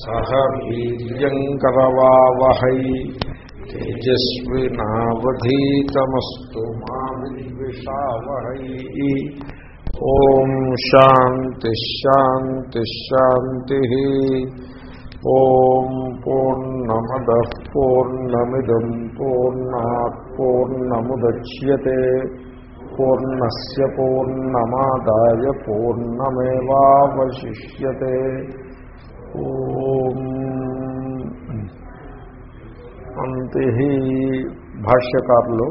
సహ వీర్యంకరవావహై తేజస్వినావధీతమస్తు మా విద్విషావహై. ఓం శాంతిశాంతిశాంతి ఓం పూర్ణమద పూర్ణమిదం పూర్ణా పూర్ణముద్య पूर्णात् पूर्णमुदच्यते పూర్ణస్య పూర్ణమాదాయ పూర్ణమేవాశిష్యతే అంతి భాష్యకారులు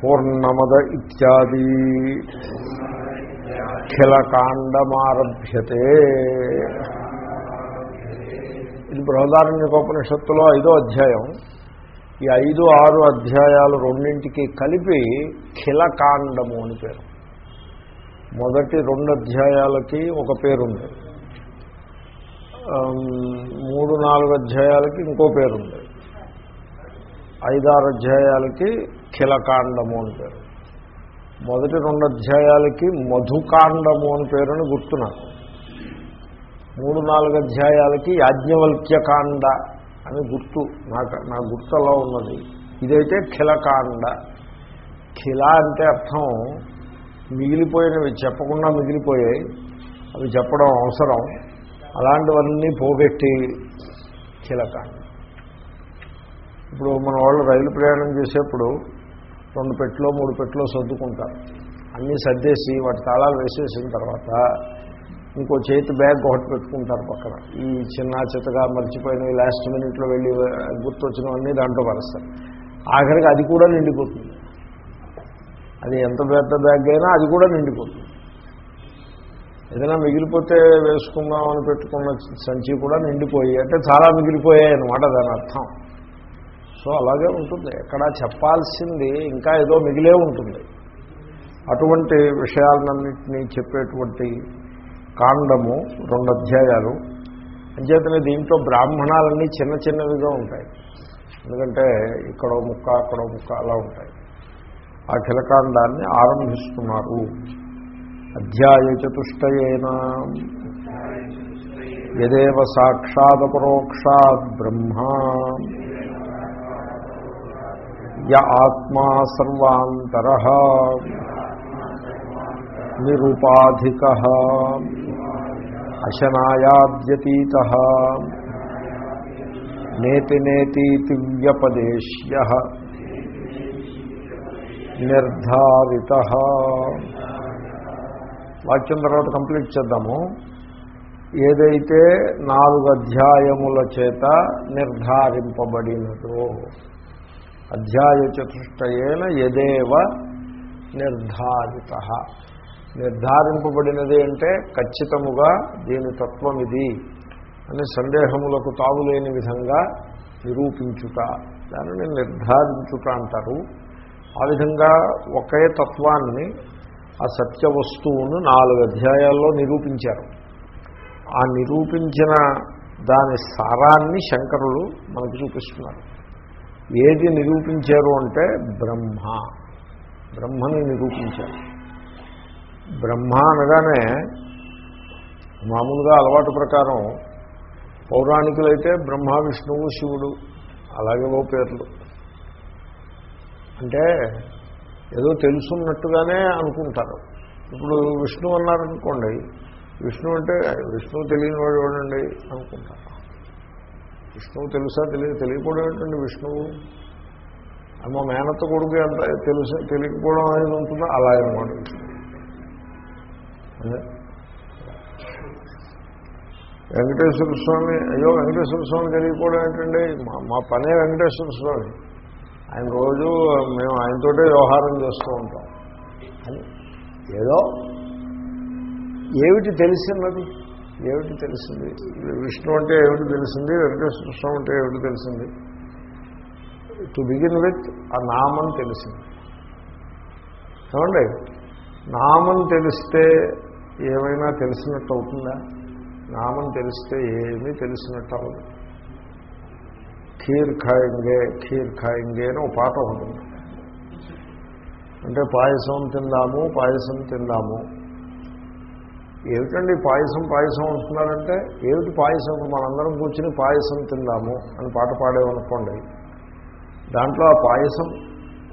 పూర్ణమద ఇత్యాది ఖిలకాండమారభ్యతే ఇది బృహదారణ్యకోపనిషత్తులో ఐదో అధ్యాయం ఈ ఐదు ఆరు అధ్యాయాలు రెండింటికి కలిపి ఖిలకాండము అని పేరు. మొదటి రెండు అధ్యాయాలకి ఒక పేరుంది. మూడు నాలుగు అధ్యాయాలకి ఇంకో పేరుంది. ఐదారు అధ్యాయాలకి ఖిలకాండము అని పేరు. మొదటి రెండు అధ్యాయాలకి మధుకాండము అని పేరుని గుర్తున్నారు. మూడు నాలుగు అధ్యాయాలకి యాజ్ఞవల్క్యకాండ అని గుర్తు నాకు నా గుర్తు అలా ఉన్నది. ఇదైతే ఖిలకాండ. ఖిల అంటే అర్థం మిగిలిపోయినవి చెప్పకుండా మిగిలిపోయాయి. అవి చెప్పడం అవసరం. అలాంటివన్నీ పోగొట్టి ఖిలకాండ. ఇప్పుడు మన వాళ్ళు రైలు ప్రయాణం చేసేప్పుడు రెండు పెట్లో మూడు పెట్లో సర్దుకుంటారు. అన్నీ సర్దేసి వాటి తాళాలు వేసేసిన తర్వాత ఇంకో చేతి బ్యాగ్ ఒకటి పెట్టుకుంటారు పక్కన. ఈ చిన్న చిత్తగా మర్చిపోయినవి లాస్ట్ మినిట్లో వెళ్ళి గుర్తొచ్చినవన్నీ దాంట్లో పరుస్తారు ఆఖరికి అది కూడా నిండిపోతుంది. అది ఎంత పెద్ద బ్యాగ్ అయినా అది కూడా నిండిపోతుంది. ఏదైనా మిగిలిపోతే వేసుకుందామని పెట్టుకున్న సంచి కూడా నిండిపోయి అంటే చాలా మిగిలిపోయాయి అనమాట దాని అర్థం. సో అలాగే ఉంటుంది. ఎక్కడ చెప్పాల్సింది ఇంకా ఏదో మిగిలే ఉంటుంది. అటువంటి విషయాలన్నింటినీ చెప్పేటువంటి కాండము రెండు అధ్యాయాలు అంచేతనే దీంట్లో బ్రాహ్మణాలన్నీ చిన్న చిన్నవిగా ఉంటాయి. ఎందుకంటే ఇక్కడో ముక్క అక్కడో ముక్క అలా ఉంటాయి. ఆ ఖిలకాండాన్ని ఆరంభిస్తున్నారు. అధ్యాయ చతుష్టయేన. యదేవ సాక్షాదపరోక్షాద్ బ్రహ్మ. య ఆత్మా సర్వాంతర. నిరుపాధిక. అశనాయాద్యతీత. నేతి నేతీతి వ్యపదేశ్య. నిర్ధారిత. వాక్యం తర్వాత కంప్లీట్ చేద్దాము. ఏదైతే నాలుగు అధ్యాయముల చేత నిర్ధారింపబడినదో అధ్యాయ చతుష్టయేన ఎదేవ నిర్ధారిత. నిర్ధారింపబడినది అంటే ఖచ్చితముగా దీని తత్వం ఇది అని సందేహములకు తావులేని విధంగా నిరూపించుట. దానిని నిర్ధారించుట అంటారు. ఆ విధంగా ఒకే తత్వాన్ని ఆ సత్య వస్తువును నాలుగు అధ్యాయాల్లో నిరూపించారు. ఆ నిరూపించిన దాని సారాన్ని శంకరులు మనకు చూపిస్తున్నారు. ఏది నిరూపించారు అంటే బ్రహ్మ. బ్రహ్మని నిరూపించారు. బ్రహ్మ అనగానే మామూలుగా అలవాటు ప్రకారం పౌరాణికులైతే బ్రహ్మ విష్ణువు శివుడు అలాగే పేర్లు. అంటే ఏదో తెలుసున్నట్టుగానే అనుకుంటారు. ఇప్పుడు విష్ణు అన్నారనుకోండి విష్ణు అంటే విష్ణువు తెలియని వాడు ఎవడండి అనుకుంటారు. విష్ణువు తెలుసా తెలియ తెలియకపోవడం ఏంటండి విష్ణువు? అమ్మ మేనత్త కొడుకు ఎంత తెలుసు తెలియకపోవడం అనేది ఉంటుందో? అలాగే అనమాట వెంకటేశ్వర స్వామి అయ్యో వెంకటేశ్వర స్వామి తెలియకపోవడం ఏంటండి? మా పనే వెంకటేశ్వర స్వామి. ఆయన రోజు మేము ఆయనతోటే వ్యవహారం చేస్తూ ఉంటాం. అని ఏదో ఏమిటి తెలిసినది? ఏమిటి తెలిసింది? విష్ణు అంటే ఏమిటి తెలిసింది? వెంకటేశ్వర స్వామి అంటే ఏమిటి తెలిసింది? టు బిగిన్ విత్ ఆ నామం తెలిసింది. ఏమండి? నామం తెలిస్తే ఏమైనా తెలిసినట్టు అవుతుందా నామం తెలిస్తే ఏమీ తెలిసినట్టు అవ్వదు ఖీర్ ఖాయింగే ఖీర్ ఖాయింగే అని ఒక పాట ఉంటుంది అంటే పాయసం తిందాము పాయసం తిందాము. ఏమిటండి పాయసం పాయసం అంటున్నారంటే ఏమిటి పాయసం? మనందరం కూర్చుని పాయసం తిందాము అని పాట పాడేమనుకోండి. దాంట్లో ఆ పాయసం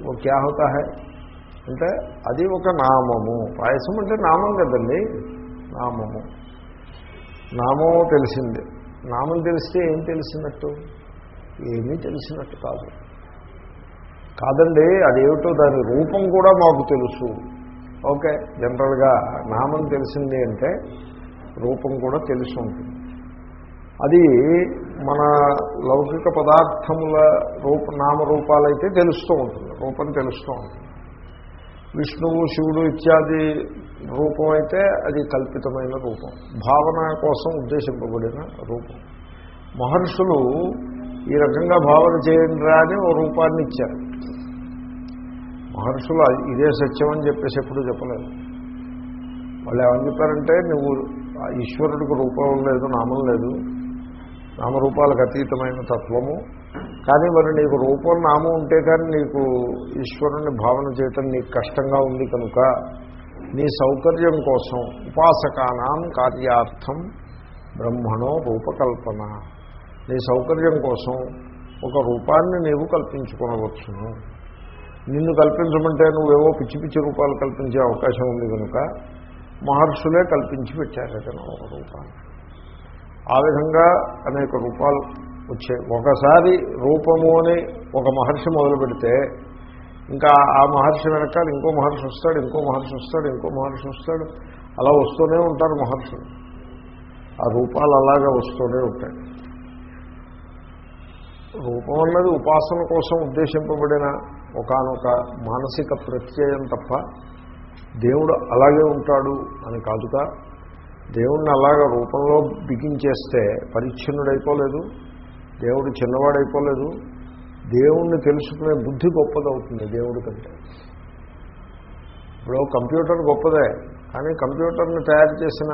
ఓ క్యా హోతా హై. అంటే అది ఒక నామము. పాయసం అంటే నామం కదండి? నామము. నామం తెలిసింది. నామం తెలిస్తే ఏం తెలిసినట్టు? ఏమీ తెలిసినట్టు కాదు. కాదండి అదేమిటో దాని రూపం కూడా మాకు తెలుసు. ఓకే జనరల్గా నామం తెలిసింది అంటే రూపం కూడా తెలిసి ఉంటుంది. అది మన లౌకిక పదార్థముల రూప నామరూపాలైతే తెలుస్తూ ఉంటుంది. రూపం తెలుస్తూ ఉంటుంది. విష్ణువు శివుడు ఇత్యాది రూపం అయితే అది కల్పితమైన రూపం. భావన కోసం ఉద్దేశింపబడిన రూపం. మహర్షులు ఈ రకంగా భావన చేయండి అని ఓ రూపాన్ని ఇచ్చారు. మహర్షులు ఇదే సత్యం అని చెప్పేసి ఎప్పుడు చెప్పలేదు. వాళ్ళు ఏమని చెప్పారంటే నువ్వు ఈశ్వరుడికి రూపం లేదు నామం లేదు. నామరూపాలకు అతీతమైన తత్వము కానీ మరి నీకు రూపం నామం ఉంటే కానీ నీకు ఈశ్వరుని భావన చేయటం నీకు కష్టంగా ఉంది కనుక నీ సౌకర్యం కోసం ఉపాసకానాం కార్యార్థం బ్రహ్మణో రూపకల్పన. నీ సౌకర్యం కోసం ఒక రూపాన్ని నీవు కల్పించుకోనవచ్చును. నిన్ను కల్పించమంటే నువ్వేవో పిచ్చి పిచ్చి రూపాలు కల్పించే అవకాశం ఉంది కనుక మహర్షులే కల్పించి పెట్టారట ఒక రూపాన్ని. ఆ విధంగా అనేక రూపాలు వచ్చే ఒకసారి రూపము అని ఒక మహర్షి మొదలు పెడితే ఇంకా ఆ మహర్షి వెనకాల ఇంకో మహర్షి వస్తాడు ఇంకో మహర్షి వస్తాడు ఇంకో మహర్షి వస్తాడు. అలా వస్తూనే ఉంటారు మహర్షులు. ఆ రూపాలు అలాగే వస్తూనే ఉంటాయి. రూపం అన్నది ఉపాసన కోసం ఉద్దేశింపబడిన ఒకనొక మానసిక ప్రత్యయం తప్ప దేవుడు అలాగే ఉంటాడు అని కాదుగా. దేవుణ్ణి అలాగ రూపంలో బిగించేస్తే పరిచ్ఛిన్నుడైపోలేదు. దేవుడు చిన్నవాడైపోలేదు. దేవుణ్ణి తెలుసుకునే బుద్ధి గొప్పదవుతుంది దేవుడి కంటే. ఇప్పుడు కంప్యూటర్ గొప్పదే కానీ కంప్యూటర్ని తయారు చేసిన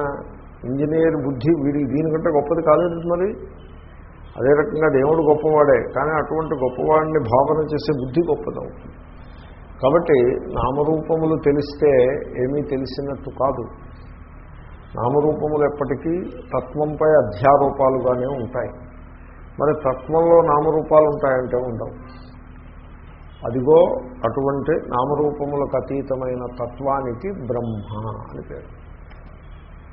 ఇంజనీర్ బుద్ధి వీడి దీనికంటే గొప్పది కాలేదు మరి? అదే రకంగా దేవుడు గొప్పవాడే కానీ అటువంటి గొప్పవాడిని భావన చేసే బుద్ధి గొప్పదవుతుంది. కాబట్టి నామరూపములు తెలిస్తే ఏమీ తెలిసినట్టు కాదు. నామరూపములు ఎప్పటికీ తత్వంపై అధ్యారూపాలుగానే ఉంటాయి. మరి తత్వంలో నామరూపాలు ఉంటాయంటే ఉండవు. అదిగో అటువంటి నామరూపములకు అతీతమైన తత్వానికి బ్రహ్మ అని పేరు.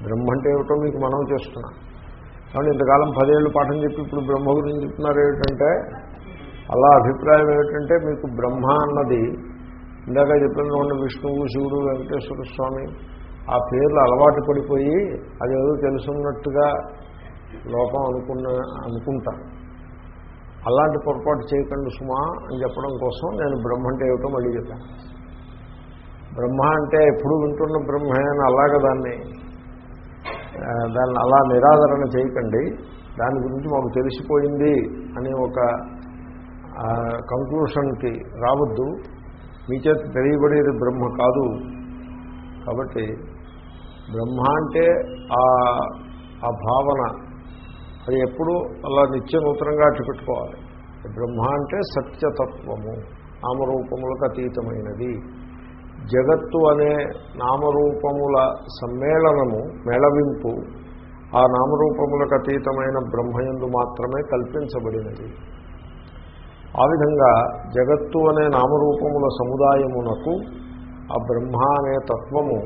బ్రహ్మ అంటే ఏమిటో మీకు మనం చేస్తున్నాం. కాబట్టి ఇంతకాలం పదేళ్ళు పాఠం చెప్పి ఇప్పుడు బ్రహ్మ గురించి చెప్తున్నారు ఏమిటంటే అలా అభిప్రాయం ఏమిటంటే మీకు బ్రహ్మ అన్నది ఇందాక చెప్పిన విష్ణువు శివుడు వెంకటేశ్వర స్వామి ఆ పేర్లు అలవాటు పడిపోయి అది ఏదో తెలుసున్నట్టుగా లోకం అనుకున్న అనుకుంటాను అలాంటి పొరపాటు చేయకండి సుమా అని చెప్పడం కోసం నేను బ్రహ్మ అంటే ఏమిటో మళ్ళీ చెప్పాను బ్రహ్మ అంటే ఎప్పుడు వింటున్న బ్రహ్మే అని అలాగ దాన్ని దాన్ని అలా నిరాదరణ చేయకండి. దాని గురించి మాకు తెలిసిపోయింది అని ఒక కంక్లూషన్కి రావద్దు. మీ చేత తెలియబడేది బ్రహ్మ కాదు. కాబట్టి బ్రహ్మ అంటే ఆ భావన అది ఎప్పుడు అలా నిత్య నూతనంగా పెట్టుకోవాలి బ్రహ్మ అంటే సత్యతత్వము నామరూపములకు అతీతమైనది. జగత్తు అనే నామరూపముల సమ్మేళనము మేళవింపు ఆ నామరూపములకు అతీతమైన బ్రహ్మయందు మాత్రమే కల్పించబడినది. ఆ విధంగా జగత్తు అనే నామరూపముల సముదాయమునకు ఆ బ్రహ్మ అనే తత్వము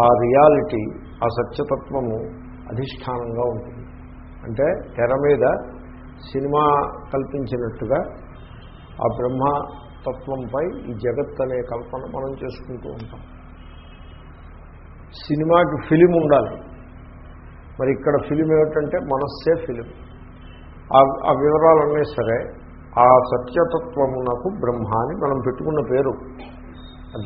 ఆ రియాలిటీ ఆ సత్యతత్వము అధిష్టానంగా ఉంటుంది. అంటే తెర మీద సినిమా కల్పించినట్టుగా ఆ బ్రహ్మతత్వంపై ఈ జగత్ అనే కల్పన మనం చేసుకుంటూ ఉంటాం. సినిమాకి ఫిలిం ఉండాలి. మరి ఇక్కడ ఫిలిం ఏమిటంటే మనస్సే ఫిలిం. ఆ వివరాలన్నీ సరే. ఆ సత్యతత్వమునకు బ్రహ్మ అని మనం పెట్టుకున్న పేరు.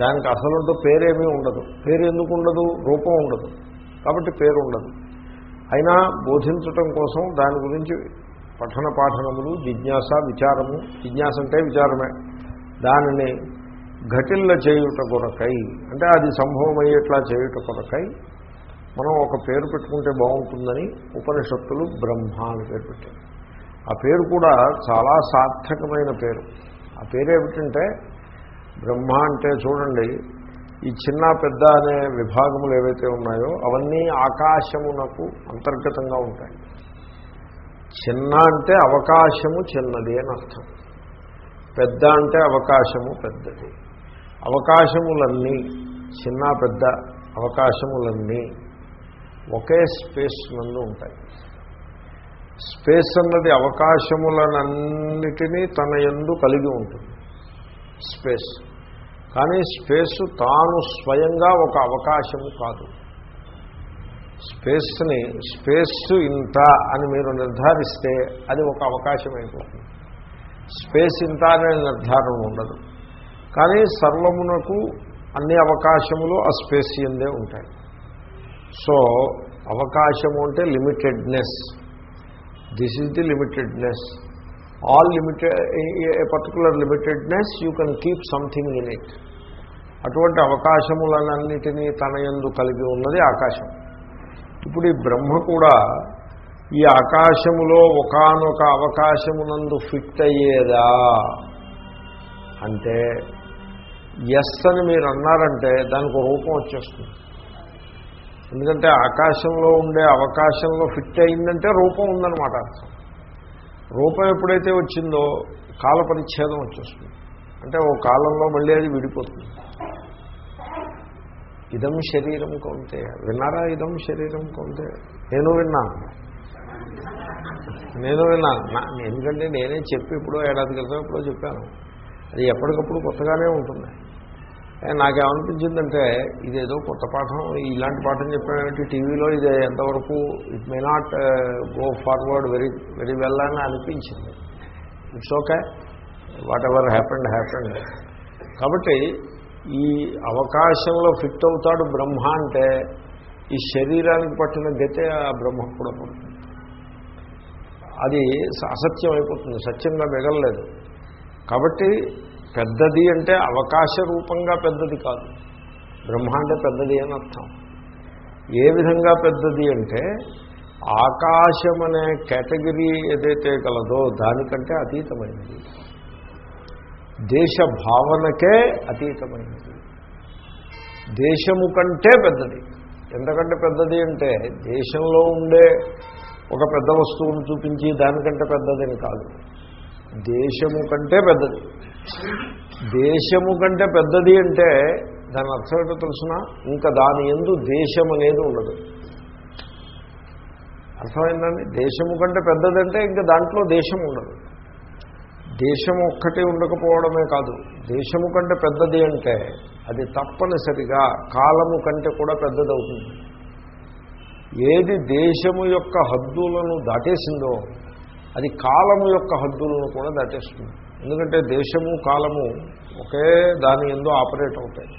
దానికి అసలుంటూ పేరేమీ ఉండదు. పేరు ఎందుకు ఉండదు? రూపం ఉండదు. కాబట్టి పేరు ఉండదు. అయినా బోధించటం కోసం దాని గురించి పఠన పాఠనములు జిజ్ఞాస విచారము. జిజ్ఞాస అంటే విచారమే. దానిని ఘటిల్ల చేయుట కొరకై అంటే అది సంభవమయ్యేట్లా చేయుట కొరకై మనం ఒక పేరు పెట్టుకుంటే బాగుంటుందని ఉపనిషత్తులు బ్రహ్మ అని పేరు పెట్టారు. ఆ పేరు కూడా చాలా సార్థకమైన పేరు. ఆ పేరు ఏమిటంటే బ్రహ్మ అంటే చూడండి ఈ చిన్న పెద్ద అనే విభాగములు ఏవైతే ఉన్నాయో అవన్నీ ఆకాశమునకు అంతర్గతంగా ఉంటాయి. చిన్న అంటే అవకాశము చిన్నది అని అర్థం. పెద్ద అంటే అవకాశము పెద్దది. అవకాశములన్నీ చిన్న పెద్ద అవకాశములన్నీ ఒకే స్పేస్ నందు ఉంటాయి. స్పేస్ అన్నది అవకాశములనన్నిటినీ తన ఎందు కలిగి ఉంటుంది. స్పేస్. కానీ స్పేస్ తాను స్వయంగా ఒక అవకాశము కాదు. స్పేస్ని స్పేస్ ఇంత అని మీరు నిర్ధారిస్తే అది ఒక అవకాశం అయిపోతుంది. స్పేస్ ఇంత అనే నిర్ధారణ ఉండదు. కానీ సర్వమునకు అన్ని అవకాశములు ఆ స్పేస్ ఎందే ఉంటాయి. సో అవకాశము అంటే limitedness. This is the limitedness. All limited a particular limitedness you can keep something in it అటువంటి అవకాశములన్నిటినీ తన యందు కలిగి ఉన్నది ఆకాశం. ఇప్పుడు ఈ బ్రహ్మ కూడా ఈ ఆకాశములో ఒకానొక అవకాశమునందు ఫిట్ అయ్యేదా? అంటే ఎస్ అని మీరు అన్నారంటే దానికి రూపం వచ్చేస్తుంది. ఎందుకంటే ఆకాశంలో ఉండే అవకాశంలో ఫిట్ అయిందంటే రూపం ఉందన్నమాట. అర్థం రూపం ఎప్పుడైతే వచ్చిందో కాల పరిచ్ఛేదం వచ్చేస్తుంది. అంటే ఓ కాలంలో మళ్ళీ అది విడిపోతుంది. ఇదం శరీరం కొంతే. విన్నారా ఇదం శరీరం కొంతే? నేను విన్నా. నేను విన్నా. నా- ఎందుకంటే నేనే చెప్పి ఇప్పుడు ఏడాది క్రితం ఎప్పుడో చెప్పాను. అది ఎప్పటికప్పుడు కొత్తగానే ఉంటుంది. నాకేమనిపించిందంటే ఇదేదో కొత్త పాఠం. ఇలాంటి పాఠం చెప్పానంటే టీవీలో ఇది ఎంతవరకు it may not go forward very very well అని అనిపించింది. It's okay whatever happened happened కాబట్టి ఈ అవకాశంలో ఫిట్ అవుతాడు బ్రహ్మ అంటే ఈ శరీరానికి పట్టిన గతే ఆ బ్రహ్మకు కూడా పడుతుంది. అది అసత్యం అయిపోతుంది. సత్యంగా మిగలలేదు. కాబట్టి పెద్దది అంటే అవకాశ రూపంగా పెద్దది కాదు. బ్రహ్మ అంటే పెద్దది అని అర్థం. ఏ విధంగా పెద్దది అంటే ఆకాశం అనే కేటగిరీ ఏదైతే కలదో దానికంటే అతీతమైనది. దేశ భావనకే అతీతమైనది. దేశము కంటే పెద్దది. ఎంతకంటే పెద్దది అంటే దేశంలో ఉండే ఒక పెద్ద వస్తువును చూపించి దానికంటే పెద్దదని కాదు. దేశము కంటే పెద్దది. దేశము కంటే పెద్దది అంటే దాని అర్థం ఏంటో తెలిసిన? ఇంకా దాని ఎందు దేశం అనేది ఉండదు. అర్థమైందండి? దేశము కంటే పెద్దదంటే ఇంకా దాంట్లో దేశం ఉండదు. దేశం ఒక్కటే ఉండకపోవడమే కాదు. దేశము కంటే పెద్దది అంటే అది తప్పనిసరిగా కాలము కంటే కూడా పెద్దదవుతుంది. ఏది దేశము యొక్క హద్దులను దాటేసిందో అది కాలము యొక్క హద్దులను కూడా దాటేస్తుంది. ఎందుకంటే దేశము కాలము ఒకే దాని ఎందు ఆపరేట్ అవుతాయి.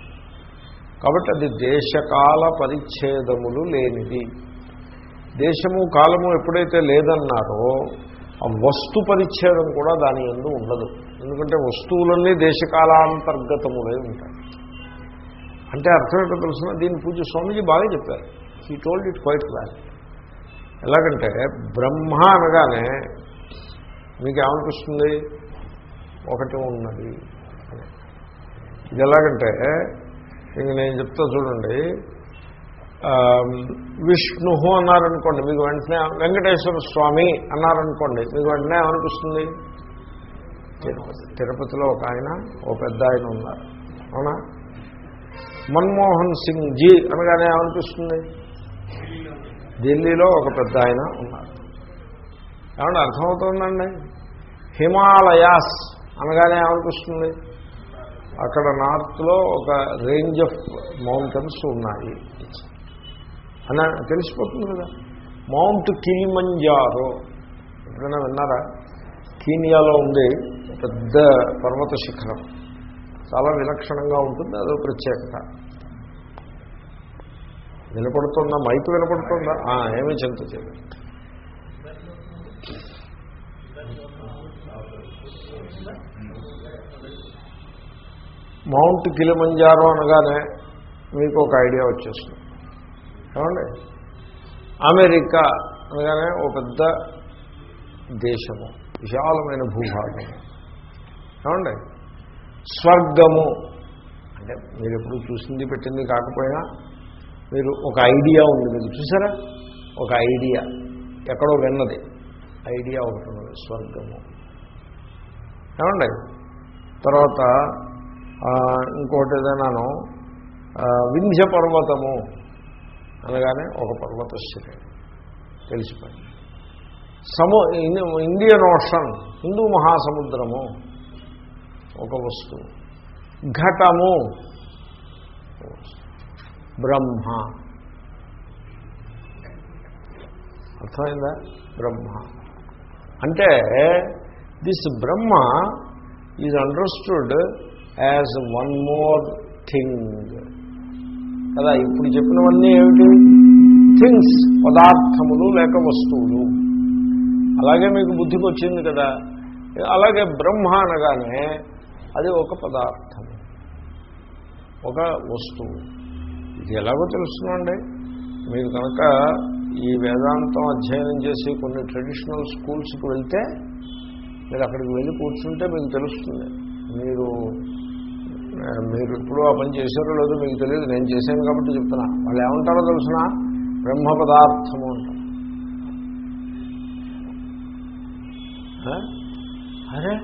కాబట్టి అది దేశకాల పరిచ్ఛేదములు లేనిది. దేశము కాలము ఎప్పుడైతే లేదన్నారో ఆ వస్తు పరిచ్ఛేదం కూడా దాని ఎందు ఉండదు. ఎందుకంటే వస్తువులన్నీ దేశకాలాంతర్గతములై ఉంటాయి. అంటే అర్థం ఏంటో తెలుసిన? దీన్ని పూజ స్వామీజీ బాగా చెప్పారు. He told it quite well ఎలాగంటే బ్రహ్మ అనగానే మీకు ఏమనిపిస్తుంది ఒకటి ఉన్నది. ఇది ఎలాగంటే ఇంక నేను చెప్తా చూడండి. విష్ణు అన్నారనుకోండి మీకు వెంటనే వెంకటేశ్వర స్వామి అన్నారనుకోండి మీకు వెంటనే ఏమనిపిస్తుంది? తిరుపతి. తిరుపతిలో ఒక ఆయన ఓ పెద్ద ఆయన ఉన్నారు. అవునా? మన్మోహన్ సింగ్ జీ అనగానే ఏమనిపిస్తుంది? ఢిల్లీలో ఒక పెద్ద ఆయన ఉన్నారు. ఏమంటే అర్థమవుతుందండి? హిమాలయాస్ అనగానే ఏమనిపిస్తుంది? అక్కడ నార్త్లో ఒక రేంజ్ ఆఫ్ మౌంటైన్స్ ఉన్నాయి. అని తెలిసిపోతుంది కదా? Mount Kilimanjaro. ఎప్పుడైనా విన్నారా? కీనియాలో ఉంది పెద్ద పర్వత శిఖరం. చాలా విలక్షణంగా ఉంటుంది అదో ప్రత్యేకత. వినపడుతుందా? మైక్ వినపడుతుందా? ఏమీ చింత చేయదు మౌంట్ కిలిమంజారో అనగానే మీకు ఒక ఐడియా వచ్చేస్తుంది. ఏమండి? అమెరికా అనగానే ఒక పెద్ద దేశము విశాలమైన భూభాగము ఏమండి? స్వర్గము. అంటే మీరు ఎప్పుడు చూసింది పెట్టింది కాకపోయినా మీరు ఒక ఐడియా ఉంది మీకు చూసారా? ఒక ఐడియా. ఎక్కడో విన్నది. ఐడియా ఒకటి ఉన్నది స్వర్గము. ఏమండి? తర్వాత ఇంకోటి ఏదైనాను వింధ్య పర్వతము అనగానే ఒక పర్వత శ్రేణి తెలిసిపోయింది. సము ఇండియన్ ఓషన్ హిందూ మహాసముద్రము ఒక వస్తువు. ఘటము. బ్రహ్మ. అర్థమైందా? బ్రహ్మ. అంటే this Brahma is understood as one more thing కదా ఇప్పుడు చెప్పినవన్నీ ఏమిటి? థింగ్స్ పదార్థములు లేక వస్తువులు. అలాగే మీకు బుద్ధికి వచ్చింది కదా. అలాగే బ్రహ్మ అనగానే అది ఒక పదార్థం ఒక వస్తువు. ఇది ఎలాగో తెలుస్తుందండి మీరు కనుక ఈ వేదాంతం అధ్యయనం చేసి కొన్ని ట్రెడిషనల్ స్కూల్స్కి వెళ్తే మీరు అక్కడికి వెళ్ళి కూర్చుంటే మీకు తెలుస్తుంది మీరు ఆ, మీరు ఇప్పుడు ఆ పని చేశారో లేదో మీకు తెలియదు నేను చేశాను కాబట్టి చెప్తున్నా వాళ్ళు ఏమంటారో తెలుసిన బ్రహ్మ పదార్థము అంటారు ఆ? అరే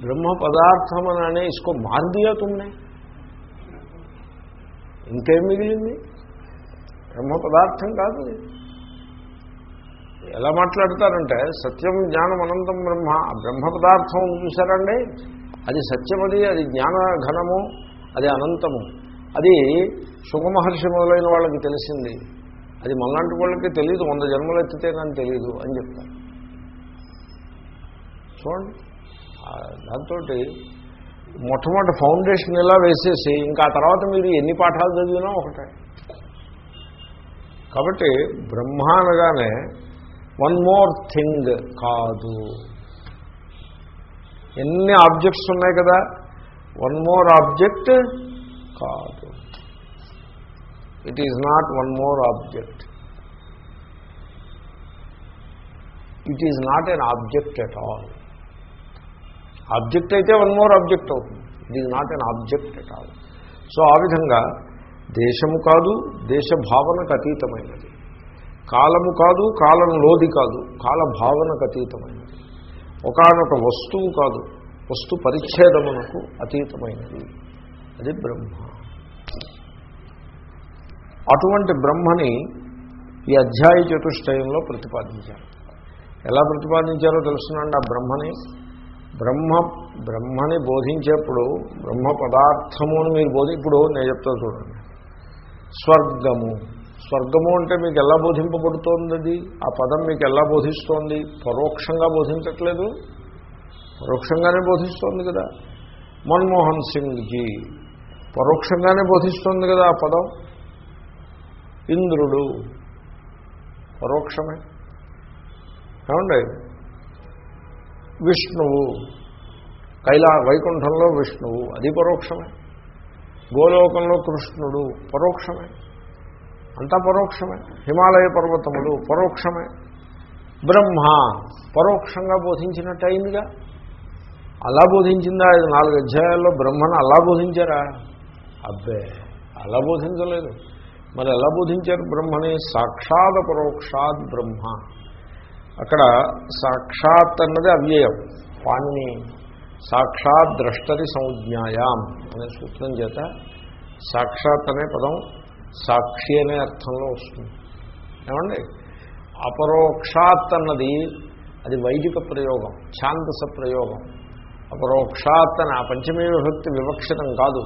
ब्रह्म पदार्थ बनाने इसको मार दिया तुमने ఇంకేం మిగిలింది? బ్రహ్మ పదార్థం కాదు ఎలా మాట్లాడతారంటే సత్యం జ్ఞానం అనంతం బ్రహ్మ. ఆ బ్రహ్మ పదార్థం చూసారండి అది సత్యమది అది జ్ఞాన ఘనము అది అనంతము. అది సుఖమహర్షి మొదలైన వాళ్ళకి తెలిసింది. అది మనలాంటి వాళ్ళకి తెలియదు వంద జన్మలు ఎత్తితే కానీ తెలియదు అని చెప్తారు. చూడండి. దాంతో మొట్టమొదటి ఫౌండేషన్ ఇలా వేసేసి ఇంకా ఆ తర్వాత మీరు ఎన్ని పాఠాలు చదివినా ఒకటే. కాబట్టి బ్రహ్మ అనగానే వన్ మోర్ థింగ్ కాదు. ఎన్ని ఆబ్జెక్ట్స్ ఉన్నాయి కదా? వన్ మోర్ ఆబ్జెక్ట్ కాదు. It is not one more object it is not an object at all object అయితే వన్ మోర్ ఆబ్జెక్ట్ అవుతుంది. It is not an object at all so ఆ విధంగా దేశము కాదు దేశ భావనకు అతీతమైనది. కాలము కాదు కాలంలోది కాదు కాల భావనకు అతీతమైనది. ఒకనొక వస్తువు కాదు వస్తు పరిచ్ఛేదమునకు అతీతమైనది. అది బ్రహ్మ. అటువంటి బ్రహ్మని ఈ అధ్యాయ చతుష్టయంలో ప్రతిపాదించారు. ఎలా ప్రతిపాదించారో తెలుసునండి ఆ బ్రహ్మని? బ్రహ్మ బ్రహ్మని బోధించేప్పుడు బ్రహ్మ పదార్థము అని మీరు బోధి ఇప్పుడు నేను చెప్తా చూడండి. స్వర్గము. స్వర్గము అంటే మీకు ఎలా బోధింపబడుతోంది అది ఆ పదం మీకు ఎలా బోధిస్తోంది? పరోక్షంగా బోధించట్లేదు? పరోక్షంగానే బోధిస్తోంది కదా. మన్మోహన్ సింగ్జీ పరోక్షంగానే బోధిస్తోంది కదా ఆ పదం? ఇంద్రుడు. పరోక్షమే. ఏమండి? విష్ణువు. కైలా వైకుంఠంలో విష్ణువు. అది పరోక్షమే. గోలోకంలో కృష్ణుడు పరోక్షమే. అంతా పరోక్షమే. హిమాలయ పర్వతములు పరోక్షమే. బ్రహ్మ పరోక్షంగా బోధించినట్టు అయిందిగా. అలా బోధించిందా? ఐదు నాలుగు అధ్యాయాల్లో బ్రహ్మను అలా బోధించారా? అబ్బే అలా బోధించలేదు. మరి ఎలా బోధించారు బ్రహ్మని? సాక్షాత్ పరోక్షాత్ బ్రహ్మ. అక్కడ సాక్షాత్ అన్నది అవ్యయం. పాణిని సాక్షాత్ ద్రష్టది సంజ్ఞాయాం అనే సూత్రం చేత సాక్షాత్ అనే పదం సాక్షి అనే అర్థంలో వస్తుంది. ఏమండి? అపరోక్షాత్ అన్నది అది వైదిక ప్రయోగం ఛాందస ప్రయోగం. అపరోక్షాత్ అని ఆ పంచమీ విభక్తి వివక్షితం కాదు.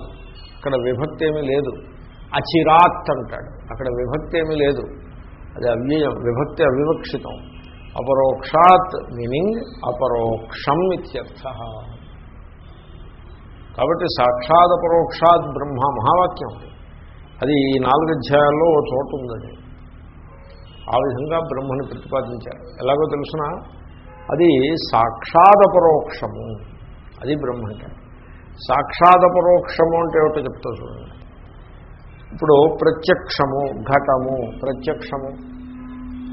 అక్కడ విభక్తి ఏమీ లేదు. అచిరాత్ అంటాడు. అక్కడ విభక్తి ఏమీ లేదు. అది అవ్యయం విభక్తి అవివక్షితం. అపరోక్షాత్ మీనింగ్ అపరోక్షం ఇత్యర్థ. కాబట్టి సాక్షాత్ అపరోక్షాత్ బ్రహ్మ మహావాక్యం. అది ఈ నాలుగు అధ్యాయాల్లో ఓ చోటు ఉందండి. ఆ విధంగా బ్రహ్మని ప్రతిపాదించారు. ఎలాగో తెలుసిన? అది సాక్షాదపరోక్షము అది బ్రహ్మ అంటే సాక్షాదపరోక్షము అంటే ఏమిటో చెప్తా చూడండి. ఇప్పుడు ప్రత్యక్షము ఘటము ప్రత్యక్షము.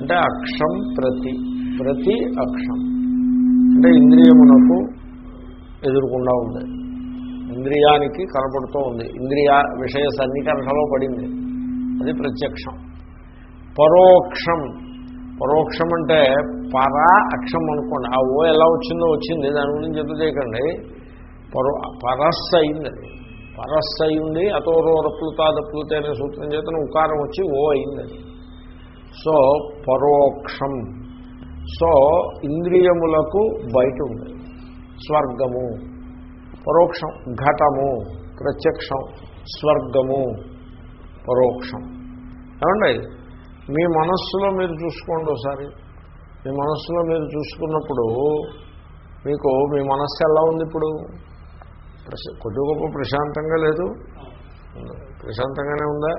అంటే అక్షం ప్రతి ప్రతి అక్షం. అంటే ఇంద్రియమునకు ఎదురుకుండా ఉంది. ఇంద్రియానికి కనపడుతూ ఉంది. ఇంద్రియ విషయ సన్నికరణలో పడింది. అది ప్రత్యక్షం. పరోక్షం. పరోక్షం అంటే పర అక్షం అనుకోండి. ఆ ఓ ఎలా వచ్చిందో వచ్చింది. దాని గురించి ఎంత పరో పరస్సు అయింది అది. పరస్సు అయింది అతోరో రప్లుతా దప్లుతే అనే సూత్రం చేత ఉకారం వచ్చి ఓ అయింది అది. సో పరోక్షం. సో ఇంద్రియములకు బయట ఉంది స్వర్గము. పరోక్షం ఘటము ప్రత్యక్షం స్వర్గము పరోక్షం. ఏమండి? మీ మనస్సులో మీరు చూసుకోండి ఒకసారి. మీ మనస్సులో మీరు చూసుకున్నప్పుడు మీకు మీ మనస్సు ఎలా ఉంది ఇప్పుడు? కొద్ది గొప్ప ప్రశాంతంగా లేదు? ప్రశాంతంగానే ఉందా?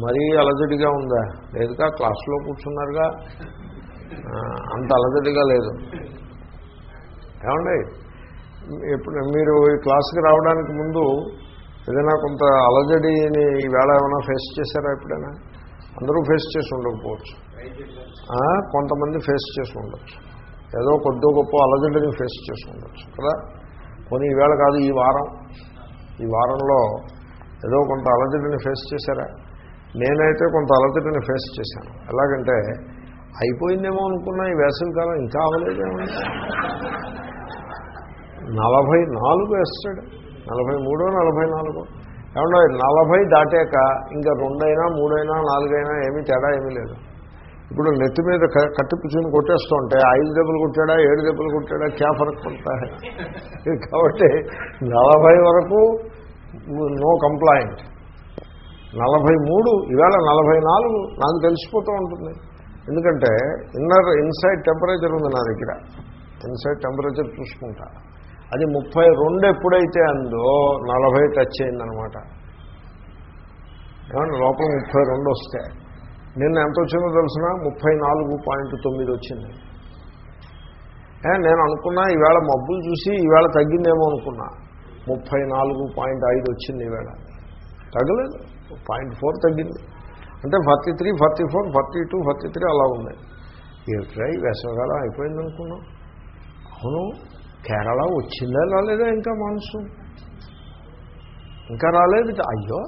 మరీ అలజడిగా ఉందా? లేదుగా క్లాసులో కూర్చున్నారుగా. అంత అలజడిగా లేదు. ఏమండి? ఇప్పుడు మీరు ఈ క్లాస్కి రావడానికి ముందు ఏదైనా కొంత అలజడిని ఈవేళ ఏమైనా ఫేస్ చేశారా ఎప్పుడైనా? అందరూ ఫేస్ చేసి ఉండకపోవచ్చు. కొంతమంది ఫేస్ చేసి ఉండొచ్చు. ఏదో కొద్ది గొప్ప అలజడిని ఫేస్ చేసి ఉండొచ్చు కదా? కొన్ని ఈవేళ కాదు ఈ వారం. ఈ వారంలో ఏదో కొంత అలజడిని ఫేస్ చేశారా? నేనైతే కొంత అలజడిని ఫేస్ చేశాను. ఎలాగంటే అయిపోయిందేమో అనుకున్నా ఈ వేసవి కాలం ఇంకా అవ్వలేదేమో నలభై నాలుగు వేస్తాడు. నలభై మూడో నలభై నాలుగో. ఏమన్నా నలభై దాటాక ఇంకా రెండైనా మూడైనా నాలుగైనా ఏమీ తేడా ఏమీ లేదు. ఇప్పుడు నెత్తి మీద క- కట్టి పుచ్చుని కొట్టేస్తూ ఉంటే ఐదు దెబ్బలు కొట్టాడా ఏడు దెబ్బలు కొట్టాడా క్యా ఫరక్ పడతా కాబట్టి నలభై వరకు నో కంప్లైంట్. నలభై మూడు ఈవేళ నలభై నాలుగు నాకు తెలిసిపోతూ ఉంటుంది. ఎందుకంటే ఇన్నర్ ఇన్సైడ్ టెంపరేచర్ ఉంది నా దగ్గర. ఇన్సైడ్ టెంపరేచర్ చూసుకుంటా. అది ముప్పై రెండు ఎప్పుడైతే అందో నలభై టచ్ అయిందనమాట. ఏమంటే లోపల ముప్పై రెండు వస్తే. నిన్న ఎంత వచ్చిందో తెలిసిన? ముప్పై నాలుగు పాయింట్ తొమ్మిది వచ్చింది. ఏ, నేను అనుకున్నా ఈవేళ మబ్బులు చూసి ఈవేళ తగ్గిందేమో అనుకున్నా. ముప్పై నాలుగు పాయింట్ ఐదు వచ్చింది ఈవేళ తగ్గలేదు. పాయింట్ ఫోర్ తగ్గింది. అంటే forty three forty four forty two forty three అలా ఉన్నాయి. ఏమిట్రా ఈ వేసవకాలం అయిపోయింది అనుకున్నాం. అవును కేరళ వచ్చిందా రాలేదా ఇంకా మాన్సూన్? ఇంకా రాలేదు. అయ్యో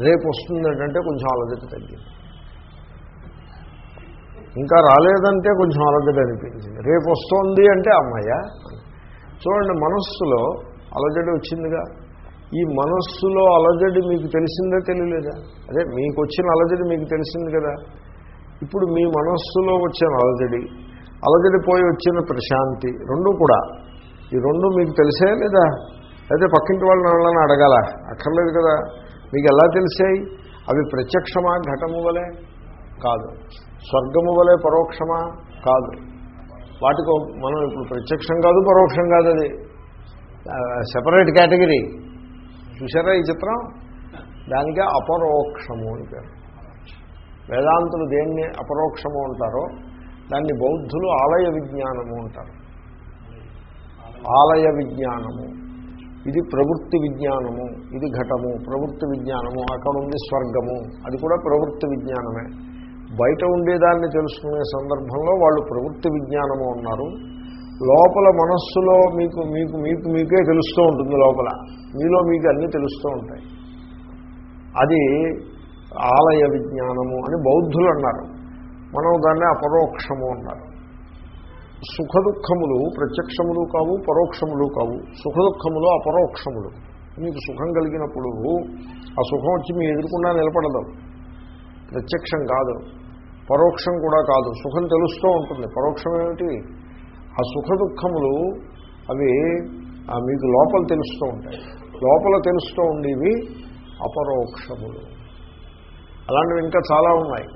రేపు వస్తుందంటే కొంచెం అలజడి తగ్గింది. ఇంకా రాలేదంటే కొంచెం అలజడి అనిపించింది. రేపు వస్తోంది అంటే అమ్మయ్య చూడండి మనస్సులో అలజడి వచ్చిందిగా. ఈ మనస్సులో అలజడి మీకు తెలిసిందే తెలియలేదా? అదే మీకు వచ్చిన అలజడి మీకు తెలిసింది కదా? ఇప్పుడు మీ మనస్సులో వచ్చిన అలజడి అలజడి పోయి వచ్చిన ప్రశాంతి రెండు కూడా. ఈ రెండు మీకు తెలిసే లేదా? అయితే పక్కింటి వాళ్ళని వాళ్ళని అడగాల అక్కర్లేదు కదా మీకు ఎలా తెలిసాయి? అవి ప్రత్యక్షమా ఘటము వలె? కాదు. స్వర్గము వలె పరోక్షమా? కాదు. వాటికి మనం ఇప్పుడు ప్రత్యక్షం కాదు పరోక్షం కాదు అది. సెపరేట్ కేటగిరీ చూసారా ఈ చిత్రం? దానికే అపరోక్షము అని పేరు. వేదాంతులు దేన్ని అపరోక్షము అంటారో దాన్ని బౌద్ధులు ఆలయ విజ్ఞానము అంటారు. ఆలయ విజ్ఞానము. ఇది ప్రవృత్తి విజ్ఞానము ఇది ఘటము ప్రవృత్తి విజ్ఞానము అక్కడ ఉంది స్వర్గము అది కూడా ప్రవృత్తి విజ్ఞానమే. బయట ఉండేదాన్ని తెలుసుకునే సందర్భంలో వాళ్ళు ప్రవృత్తి విజ్ఞానము అన్నారు. లోపల మనస్సులో మీకు మీకు మీకు మీకే తెలుస్తూ ఉంటుంది లోపల. మీలో మీకు అన్నీ తెలుస్తూ ఉంటాయి. అది ఆలయ విజ్ఞానము అని బౌద్ధులు అన్నారు. మనం దాన్ని అపరోక్షము అన్నారు. సుఖ దుఃఖములు ప్రత్యక్షములు కావు పరోక్షములు కావు. సుఖ దుఃఖములు అపరోక్షములు. మీకు సుఖం కలిగినప్పుడు ఆ సుఖం వచ్చి మీ ఎదురుకుండా నిలబడదు. ప్రత్యక్షం కాదు. పరోక్షం కూడా కాదు. సుఖం తెలుస్తూ ఉంటుంది. పరోక్షం ఏమిటి? ఆ సుఖ దుఃఖములు అవి మీకు లోపల తెలుస్తూ ఉంటాయి. లోపల తెలుస్తూ ఉండేవి అపరోక్షములు. అలాంటివి ఇంకా చాలా ఉన్నాయి.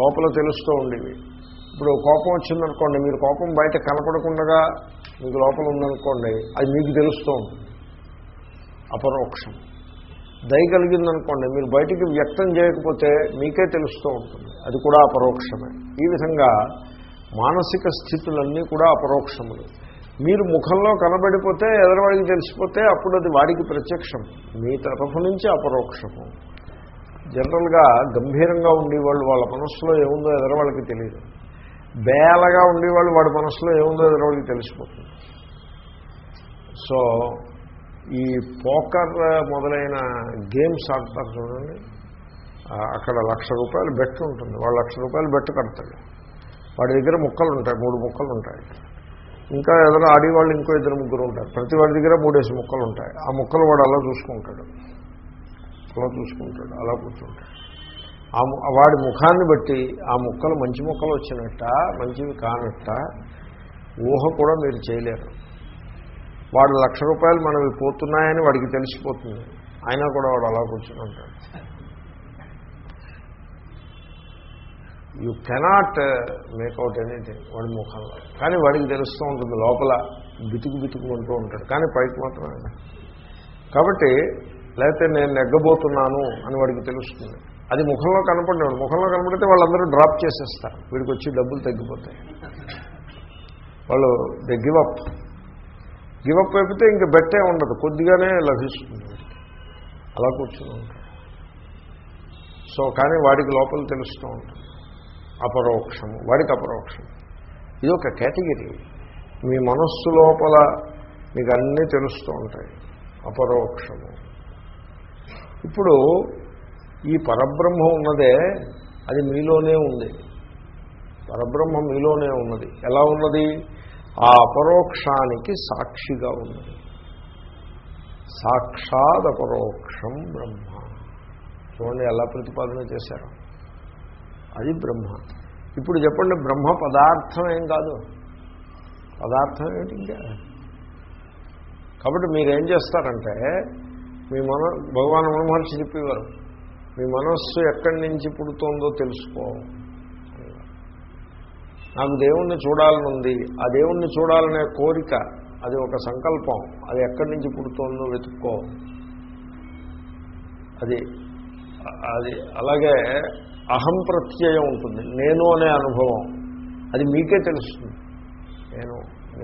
లోపల తెలుస్తూ ఉండేవి. ఇప్పుడు కోపం వచ్చిందనుకోండి మీరు కోపం బయట కనపడకుండా మీకు లోపల ఉందనుకోండి అది మీకు తెలుస్తూ ఉంటుంది. అపరోక్షం. దయ కలిగిందనుకోండి మీరు బయటికి వ్యక్తం చేయకపోతే మీకే తెలుస్తూ ఉంటుంది. అది కూడా అపరోక్షమే. ఈ విధంగా మానసిక స్థితులన్నీ కూడా అపరోక్షములు. మీరు ముఖంలో కనబడిపోతే ఎదరవాడికి తెలిసిపోతే అప్పుడు అది వాడికి ప్రత్యక్షం. మీ తరఫు నుంచి అపరోక్షము. జనరల్గా గంభీరంగా ఉండేవాళ్ళు వాళ్ళ మనస్సులో ఏముందో ఎదరవాళ్ళకి తెలియదు. బేలగా ఉండేవాళ్ళు వాడి మనస్సులో ఏముందో ఎదరవాళ్ళకి తెలిసిపోతుంది. సో ఈ పోకర్ మొదలైన గేమ్స్ ఆడతారు చూడండి. అక్కడ లక్ష రూపాయలు బెట్ ఉంటుంది. వాడు లక్ష రూపాయలు బెట్ కడతాడు వాడి దగ్గర ముక్కలు ఉంటాయి మూడు ముక్కలు ఉంటాయి ఇంకా ఏదైనా ఆడేవాళ్ళు ఇంకో ఇద్దరు ముగ్గురు ఉంటారు. ప్రతి వాడి దగ్గర మూడేసి ముక్కలు ఉంటాయి ఆ ముక్కలు వాడు అలా చూసుకుంటాడు. అలా చూసుకుంటాడు అలా కూర్చుంటాడు. ఆ వాడి ముఖాన్ని బట్టి ఆ ముక్కలు మంచి ముక్కలు వచ్చినట్ట మంచివి కానట్ట ఊహ కూడా మీరు చేయలేరు. వాడు లక్ష రూపాయలు మనవి పోతున్నాయని వాడికి తెలిసిపోతుంది. అయినా కూడా వాడు అలా కూర్చుని ఉంటాడు. యూ కెనాట్ మేకౌట్ ఎనీథింగ్ వాడి ముఖంలో కానీ వాడికి తెలుస్తూ ఉంటుంది లోపల బితుకు ఉంటూ ఉంటాడు. కానీ పైకి మాత్రం కాబట్టి లేకపోతే నేను నెగ్గబోతున్నాను అని వాడికి తెలుస్తుంది. అది ముఖంలో కనపడినాడు ముఖంలో కనపడితే వాళ్ళందరూ డ్రాప్ చేసేస్తారు. వీడికి వచ్చి డబ్బులు తగ్గిపోతాయి. వాళ్ళు దే గివప్ గివప్ అయిపోతే ఇంక బెట్టే ఉండదు. కొద్దిగానే లభిస్తుంది అలా కూర్చుని ఉంటాడు. సో కానీ వాడికి లోపల తెలుస్తూ ఉంటుంది. అపరోక్షము. వాడికి అపరోక్షం. ఇది ఒక కేటగిరీ. మీ మనస్సు లోపల మీకు అన్నీ తెలుస్తూ ఉంటాయి. అపరోక్షము. ఇప్పుడు ఈ పరబ్రహ్మ ఉన్నదే అది మీలోనే ఉంది. పరబ్రహ్మ మీలోనే ఉన్నది. ఎలా ఉన్నది? ఆ అపరోక్షానికి సాక్షిగా ఉన్నది. సాక్షాత్ అపరోక్షం బ్రహ్మ. చూడండి ఎలా ప్రతిపాదన చేశారు. అది బ్రహ్మ. ఇప్పుడు చెప్పండి బ్రహ్మ పదార్థం ఏం కాదు? పదార్థం ఏమిటి ఇంకా? కాబట్టి మీరేం చేస్తారంటే మీ మన భగవాన్ మహర్షి చెప్పేవారు మీ మనస్సు ఎక్కడి నుంచి పుడుతోందో తెలుసుకో. నాకు దేవుణ్ణి చూడాలనుంది ఆ దేవుణ్ణి చూడాలనే కోరిక అది ఒక సంకల్పం అది ఎక్కడి నుంచి పుడుతోందో వెతుక్కో. అది అది అలాగే అహం ప్రత్యయం ఉంటుంది. నేను అనే అనుభవం. అది మీకే తెలుస్తుంది. నేను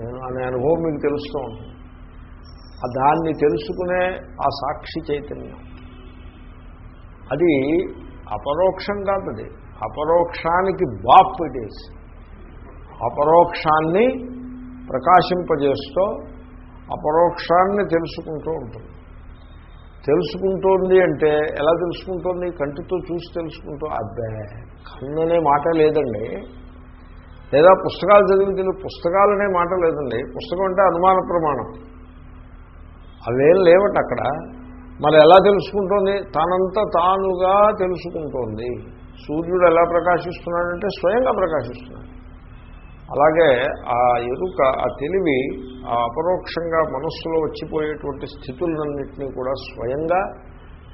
నేను అనే అనుభవం మీకు తెలుస్తూ ఉంటుంది. ఆ దాన్ని తెలుసుకునే ఆ సాక్షి చైతన్యం. అది అపరోక్షం కాదు అది. అపరోక్షానికి బాప్ ఇట్ ఈస్ అపరోక్షాన్ని ప్రకాశింపజేస్తూ అపరోక్షాన్ని తెలుసుకుంటూ ఉంటుంది. తెలుసుకుంటోంది అంటే ఎలా తెలుసుకుంటోంది? కంటితో చూసి తెలుసుకుంటూ అబ్బే కన్ననే మాట లేదండి. లేదా పుస్తకాలు చదివి తెలు- పుస్తకాలనే మాట లేదండి. పుస్తకం అంటే అనుమాన ప్రమాణం. అవేం లేవట అక్కడ. మరి ఎలా తెలుసుకుంటోంది? తనంతా తానుగా తెలుసుకుంటోంది. సూర్యుడు ఎలా ప్రకాశిస్తున్నాడంటే స్వయంగా ప్రకాశిస్తున్నాడు. అలాగే ఆ ఎరుక ఆ తెలివి ఆ అపరోక్షంగా మనస్సులో వచ్చిపోయేటువంటి స్థితులన్నింటినీ కూడా స్వయంగా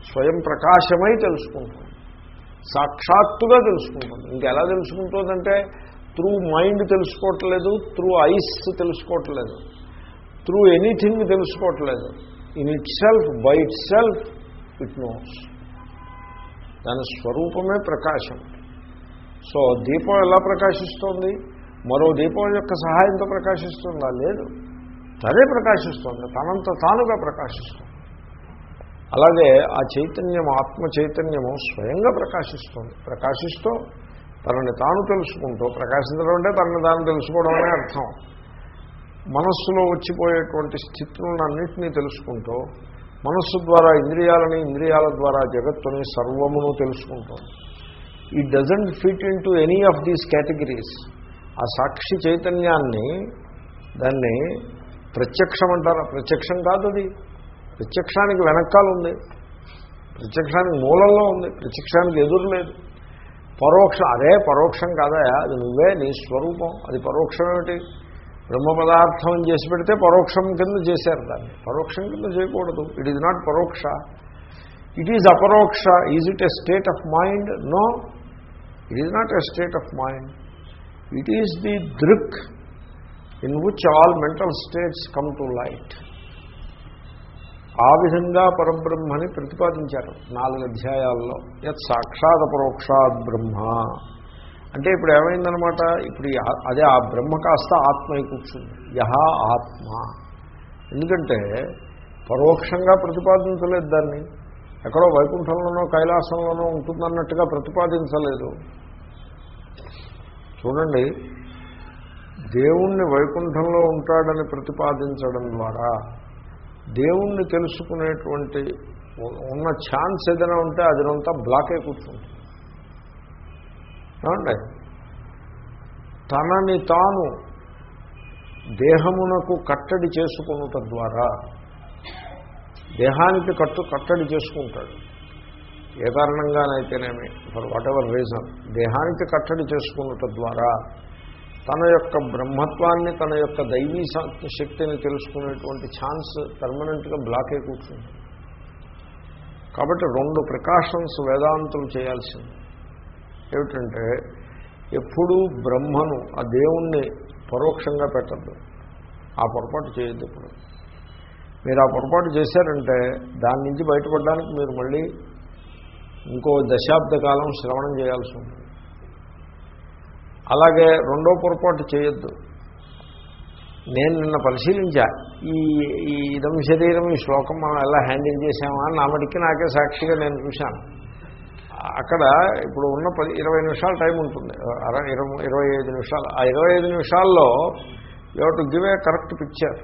స్వయం ప్రకాశమై తెలుసుకుంటుంది. సాక్షాత్తుగా తెలుసుకుంటుంది. ఇంకెలా తెలుసుకుంటుందంటే త్రూ మైండ్ తెలుసుకోవట్లేదు త్రూ ఐస్ తెలుసుకోవట్లేదు through anything తెలుసుకోవట్లేదు. In itself by itself it knows దాని స్వరూపమే ప్రకాశం. సో దీపం ఎలా ప్రకాశిస్తోంది? మరో దీపం యొక్క సహాయంతో ప్రకాశిస్తుందా? లేదు. తనే ప్రకాశిస్తుంది. తనంత తానుగా ప్రకాశిస్తుంది. అలాగే ఆ చైతన్యం ఆత్మ చైతన్యము స్వయంగా ప్రకాశిస్తుంది. ప్రకాశిస్తూ తనని తాను తెలుసుకుంటూ ప్రకాశించడం అంటే తనని తాను తెలుసుకోవడం అనే అర్థం. మనస్సులో వచ్చిపోయేటువంటి స్థితులన్నింటినీ తెలుసుకుంటూ మనస్సు ద్వారా ఇంద్రియాలని ఇంద్రియాల ద్వారా జగత్తుని సర్వమును తెలుసుకుంటాం. ఈ doesn't fit into any of these categories ఆ సాక్షి చైతన్యాన్ని దాన్ని ప్రత్యక్షం అంటారా ప్రత్యక్షం కాదు అది ప్రత్యక్షానికి వెనకాల ఉంది. ప్రత్యక్షానికి మూలంలో ఉంది. ప్రత్యక్షానికి ఎదురు లేదు. పరోక్షం అదే పరోక్షం కాదా? అది నువ్వే నీ స్వరూపం. అది పరోక్షం ఏమిటి? బ్రహ్మ పదార్థం చేసి పెడితే పరోక్షం కింద చేశారు దాన్ని. పరోక్షం కింద చేయకూడదు. ఇట్ ఈజ్ నాట్ పరోక్ష. It is అపరోక్ష. Is it a state of mind no it is not a state of mind it is the దృక్ in which all mental states come to light ఆ విధంగా పరబ్రహ్మని ప్రతిపాదించారు నాలుగు అధ్యాయాల్లో. యత్ సాక్షాత్ పరోక్షాత్ బ్రహ్మ. అంటే ఇప్పుడు ఏమైందనమాట? ఇప్పుడు అదే ఆ బ్రహ్మ కాస్త ఆత్మ అయి కూర్చుంది. యహ ఆత్మ. ఎందుకంటే పరోక్షంగా ప్రతిపాదించలేదు దాన్ని. ఎక్కడో వైకుంఠంలోనో కైలాసంలోనో ఉంటుందన్నట్టుగా ప్రతిపాదించలేదు. చూడండి దేవుణ్ణి వైకుంఠంలో ఉంటాడని ప్రతిపాదించడం ద్వారా దేవుణ్ణి తెలుసుకునేటువంటి ఉన్న ఛాన్స్ ఏదైనా ఉంటే అదినంతా బ్లాక్ అయి కూర్చుంటుంది. ఏమండి? తనని తాను దేహమునకు కట్టడి చేసుకునుట ద్వారా దేహానికి కట్టు కట్టడి చేసుకుంటాడు. ఏ కారణంగానైతేనేమి? ఫర్ వాట్ ఎవర్ రీజన్ దేహానికి కట్టడి చేసుకున్నట ద్వారా తన యొక్క బ్రహ్మత్వాన్ని తన యొక్క దైవీ శక్తిని తెలుసుకునేటువంటి ఛాన్స్ పర్మనెంట్గా బ్లాక్ అయి కూర్చుంది. కాబట్టి రెండు ప్రికాషన్స్ వేదాంతులు చేయాల్సింది. ఏమిటంటే ఎప్పుడూ బ్రహ్మను ఆ దేవుణ్ణి పరోక్షంగా పెట్టద్దు. ఆ పొరపాటు చేయొద్దు ఇప్పుడు మీరు ఆ పొరపాటు చేశారంటే దాని నుంచి బయటపడడానికి మీరు మళ్ళీ ఇంకో దశాబ్ద కాలం శ్రవణం చేయాల్సి ఉంటుంది. అలాగే రెండో పొరపాటు చేయొద్దు. నేను నిన్న పరిశీలించా ఈ ఈ ఇదం శరీరం ఈ శ్లోకం మనం ఎలా హ్యాండిల్ చేసామా నా మటుకి నాకే సాక్షిగా నేను చూశాను. అక్కడ ఇప్పుడు ఉన్న పది ఇరవై నిమిషాలు టైం ఉంటుంది. ఇరవై ఇరవై ఐదు నిమిషాలు. ఆ ఇరవై ఐదు నిమిషాల్లో you to give a correct picture.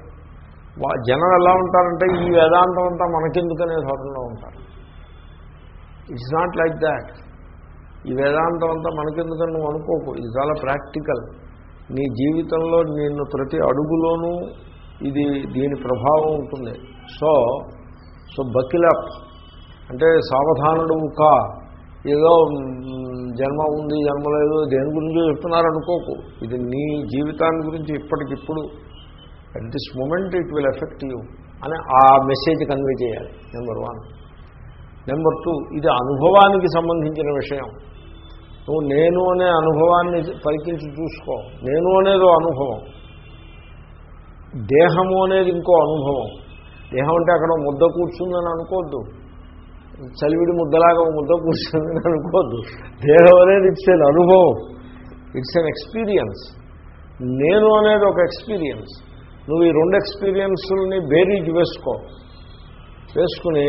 జనం ఎలా ఉంటారంటే ఈ వేదాంతం అంతా మనకెందుకనే ధోరణిలో ఉంటారు. ఇట్స్ నాట్ లైక్ దాట్ ఈ వేదాంతం అంతా మనకెందుకని నువ్వు అనుకోకు. ఇది చాలా ప్రాక్టికల్ నీ జీవితంలో నిన్ను ప్రతి అడుగులోనూ ఇది దీని ప్రభావం ఉంటుంది. సో సో బకిలప్ అంటే సావధానుడు కా ఏదో జన్మ ఉంది జన్మ లేదు దేని గురించి చెప్తున్నారనుకోకు. ఇది నీ జీవితాన్ని గురించి ఇప్పటికిప్పుడు. At this moment it will affect you అని ఆ మెసేజ్ కన్వే చేయాలి నెంబర్ వన్ నెంబర్ టూ ఇది అనుభవానికి సంబంధించిన విషయం. నువ్వు నేను అనే అనుభవాన్ని పరికించి చూసుకో. నేను అనేది అనుభవం. దేహము అనేది ఇంకో అనుభవం. దేహం అంటే అక్కడ ముద్ద కూర్చుందని అనుకోవద్దు చలివిడి ముద్దలాగా ముద్ద కూర్చుందని అనుకోవద్దు దేహం అనేది ఇట్స్ ఎన్ అనుభవం. It's an experience. నేను అనేది ఒక ఎక్స్పీరియన్స్. నువ్వు ఈ రెండు ఎక్స్పీరియన్స్ని బేరీజ్ వేసుకో. వేసుకుని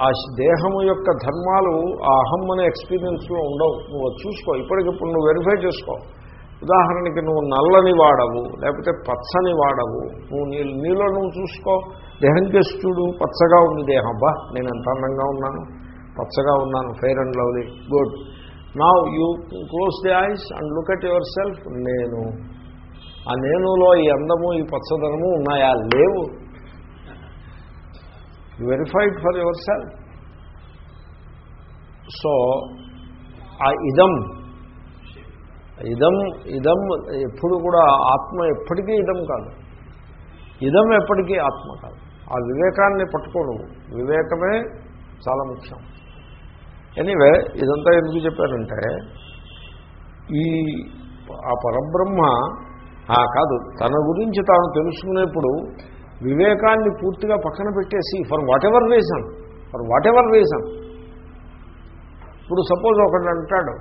ఆ దేహము యొక్క ధర్మాలు ఆ అహం అనే ఎక్స్పీరియన్స్లో ఉండవు. నువ్వు చూసుకో. ఇప్పటికిప్పుడు నువ్వు వెరిఫై చేసుకో. ఉదాహరణకి నువ్వు నల్లని వాడవు లేకపోతే పచ్చని వాడవు. నువ్వు నీ నీలో నువ్వు చూసుకో. దేహం చేసి చూడు పచ్చగా ఉంది దేహం. బా నేను ఎంత అందంగా ఉన్నాను? పచ్చగా ఉన్నాను. ఫెయిర్ అండ్ లవ్లీ గుడ్ నా you close the eyes and look at yourself నేను ఆ నేనులో ఈ అందము ఈ పచ్చదనము ఉన్నాయా? లేవు. Verified for yourself so ఆ ఇదం ఇదం ఇదం ఎప్పుడు కూడా ఆత్మ ఎప్పటికీ ఇదం కాదు. ఇదం ఎప్పటికీ ఆత్మ కాదు. ఆ వివేకాన్ని పట్టుకోను. వివేకమే చాలా ముఖ్యం. ఎనీవే ఇదంతా ఎందుకు చెప్పారంటే ఈ ఆ పరబ్రహ్మ కాదు తన గురించి తాను తెలుసుకునేప్పుడు వివేకాన్ని పూర్తిగా పక్కన పెట్టేసి for whatever reason for whatever reason ఇప్పుడు సపోజ్ ఒకటి అంటాడు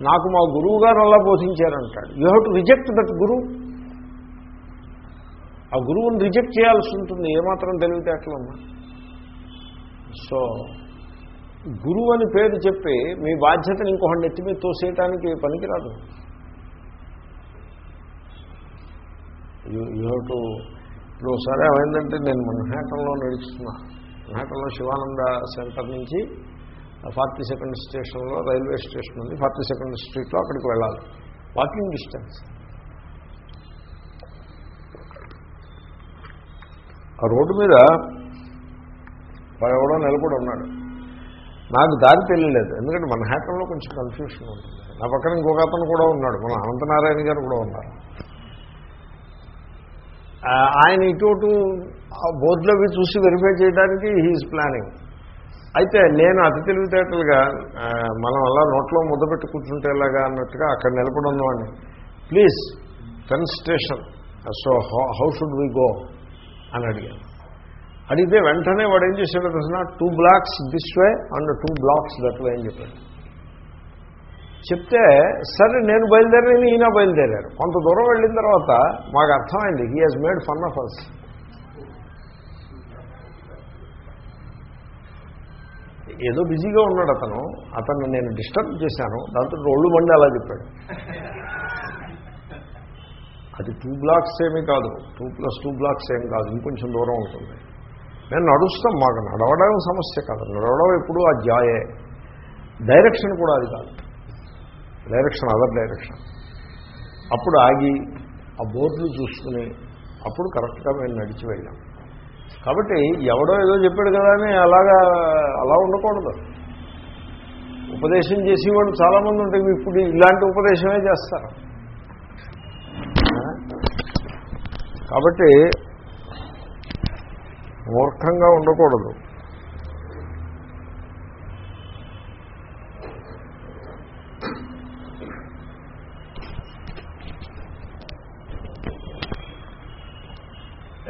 నాకు మా గురువు గారు అలా బోధించారంటాడు. You have to reject that గురువు ఆ గురువుని రిజెక్ట్ చేయాల్సి ఉంటుంది ఏమాత్రం తెలివితేటలమ్మా సో గురువు అని పేరు చెప్పి మీ బాధ్యతను ఇంకొకటి నెత్తి మీద తోసేయటానికి పనికిరాదు యూ హ్యావ్ టు ఇప్పుడు ఒకసారి ఏమైందంటే నేను మన్హాటంలో నడుస్తున్నా. మన్హాటంలో శివానంద సెంటర్ నుంచి ఫార్టీ సెకండ్ స్టేషన్లో రైల్వే స్టేషన్ ఉంది. ఫార్టీ సెకండ్ స్ట్రీట్లో అక్కడికి వెళ్ళాలి. Walking distance. ఆ రోడ్డు మీద ఎవడో నిలబడి ఉన్నాడు. నాకు దారి తెలియలేదు. ఎందుకంటే మన హ్యాటంలో కొంచెం కన్ఫ్యూషన్ ఉంటుంది. నా పక్కన ఇంకొక అతను కూడా ఉన్నాడు. మన అనంతనారాయణ గారు కూడా ఉన్నారు. ఆయన ఇటు బోర్డులో చూసి వెరిఫై చేయడానికి హీఈస్ ప్లానింగ్ అయితే నేను అతి తెలివితేటలుగా మనం అలా నోట్లో ముద్దపెట్టి కూర్చుంటేలాగా అన్నట్టుగా అక్కడ నిలబడి ఉన్నవాడిని please Penn station so how should we go అని అడిగాను. అడిగితే వెంటనే వాడు ఏం చేశాడో తెలిసిన two blocks this way and two blocks that way అని చెప్పాడు. చెప్తే సరే నేను బయలుదేరాను ఈయన బయలుదేరారు. కొంత దూరం వెళ్ళిన తర్వాత మాకు అర్థమైంది he has made fun of us ఏదో బిజీగా ఉన్నాడు అతను అతన్ని నేను డిస్టర్బ్ చేశాను దాంతో రోళ్ళు బండి అలా చెప్పాడు అది టూ బ్లాక్స్ ఏమీ కాదు టూ ప్లస్ టూ బ్లాక్స్ ఏం కాదు ఇంకొంచెం దూరం ఉంటుంది. మేము నడుస్తాం మాకు నడవడం సమస్య కాదు నడవడం ఎప్పుడు ఆ జాయే. డైరెక్షన్ కూడా అది కాదు. Direction other direction. అప్పుడు ఆగి ఆ బోర్డులు చూసుకుని అప్పుడు కరెక్ట్గా మేము నడిచి వెళ్ళాం. కాబట్టి ఎవడో ఏదో చెప్పాడు కదా అని అలాగా అలా ఉండకూడదు. ఉపదేశం చేసేవాళ్ళు చాలామంది ఉంటాయి ఇప్పుడు ఇలాంటి ఉపదేశమే చేస్తారు. కాబట్టి మూర్ఖంగా ఉండకూడదు.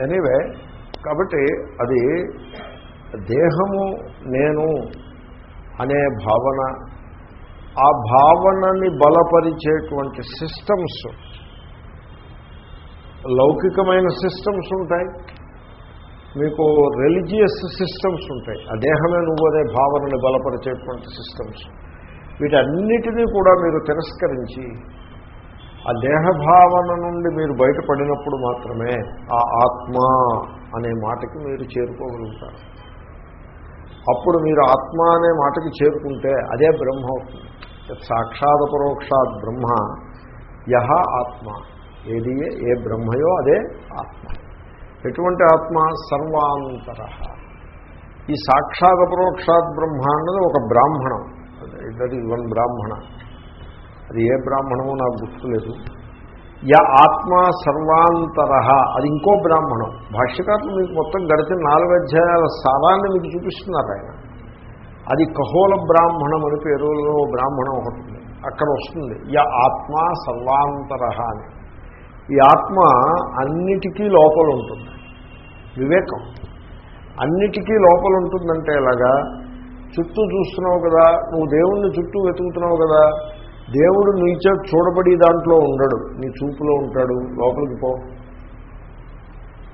ఎనీవే కాబట్టి అది దేహము నేను అనే భావన ఆ భావనని బలపరిచేటువంటి సిస్టమ్స్ లౌకికమైన సిస్టమ్స్ ఉంటాయి. మీకు రిలీజియస్ సిస్టమ్స్ ఉంటాయి. ఆ దేహమే నువ్వు అనే భావనని బలపరిచేటువంటి సిస్టమ్స్. వీటన్నిటినీ కూడా మీరు తిరస్కరించి ఆ దేహభావన నుండి మీరు బయటపడినప్పుడు మాత్రమే ఆ ఆత్మ అనే మాటకి మీరు చేరుకోగలుగుతారు. అప్పుడు మీరు ఆత్మ అనే మాటకి చేరుకుంటే అదే బ్రహ్మ అవుతుంది. సాక్షాత్ పరోక్షాత్ బ్రహ్మ యహ ఆత్మ. ఏది ఏ బ్రహ్మయో అదే ఆత్మ. ఎటువంటి ఆత్మ? సర్వాంతర. ఈ సాక్షాత్ పరోక్షాత్ బ్రహ్మ అన్నది ఒక బ్రాహ్మణం. దట్ ఈజ్ వన్ బ్రాహ్మణ. అది ఏ బ్రాహ్మణమో నాకు గుర్తులేదు. య ఆత్మ సర్వాంతర. అది ఇంకో బ్రాహ్మణం. భాష్యకారులు మీకు మొత్తం గడిచిన నాలుగు అధ్యాయాల సారాన్ని మీకు చూపిస్తున్నారు ఆయన. అది కహోల బ్రాహ్మణం అని పేరులో బ్రాహ్మణం ఒకటి అక్కడ వస్తుంది. య ఆత్మ సర్వాంతర అని. ఈ ఆత్మ అన్నిటికీ లోపల ఉంటుంది. వివేకం. అన్నిటికీ లోపల ఉంటుందంటే ఎలాగా? చుట్టూ చూస్తున్నావు కదా నువ్వు దేవుణ్ణి చుట్టూ వెతుకుతున్నావు కదా దేవుడు నీ చేత చూడబడి దాంట్లో ఉండడు. నీ చూపులో ఉంటాడు. లోపలికి పో.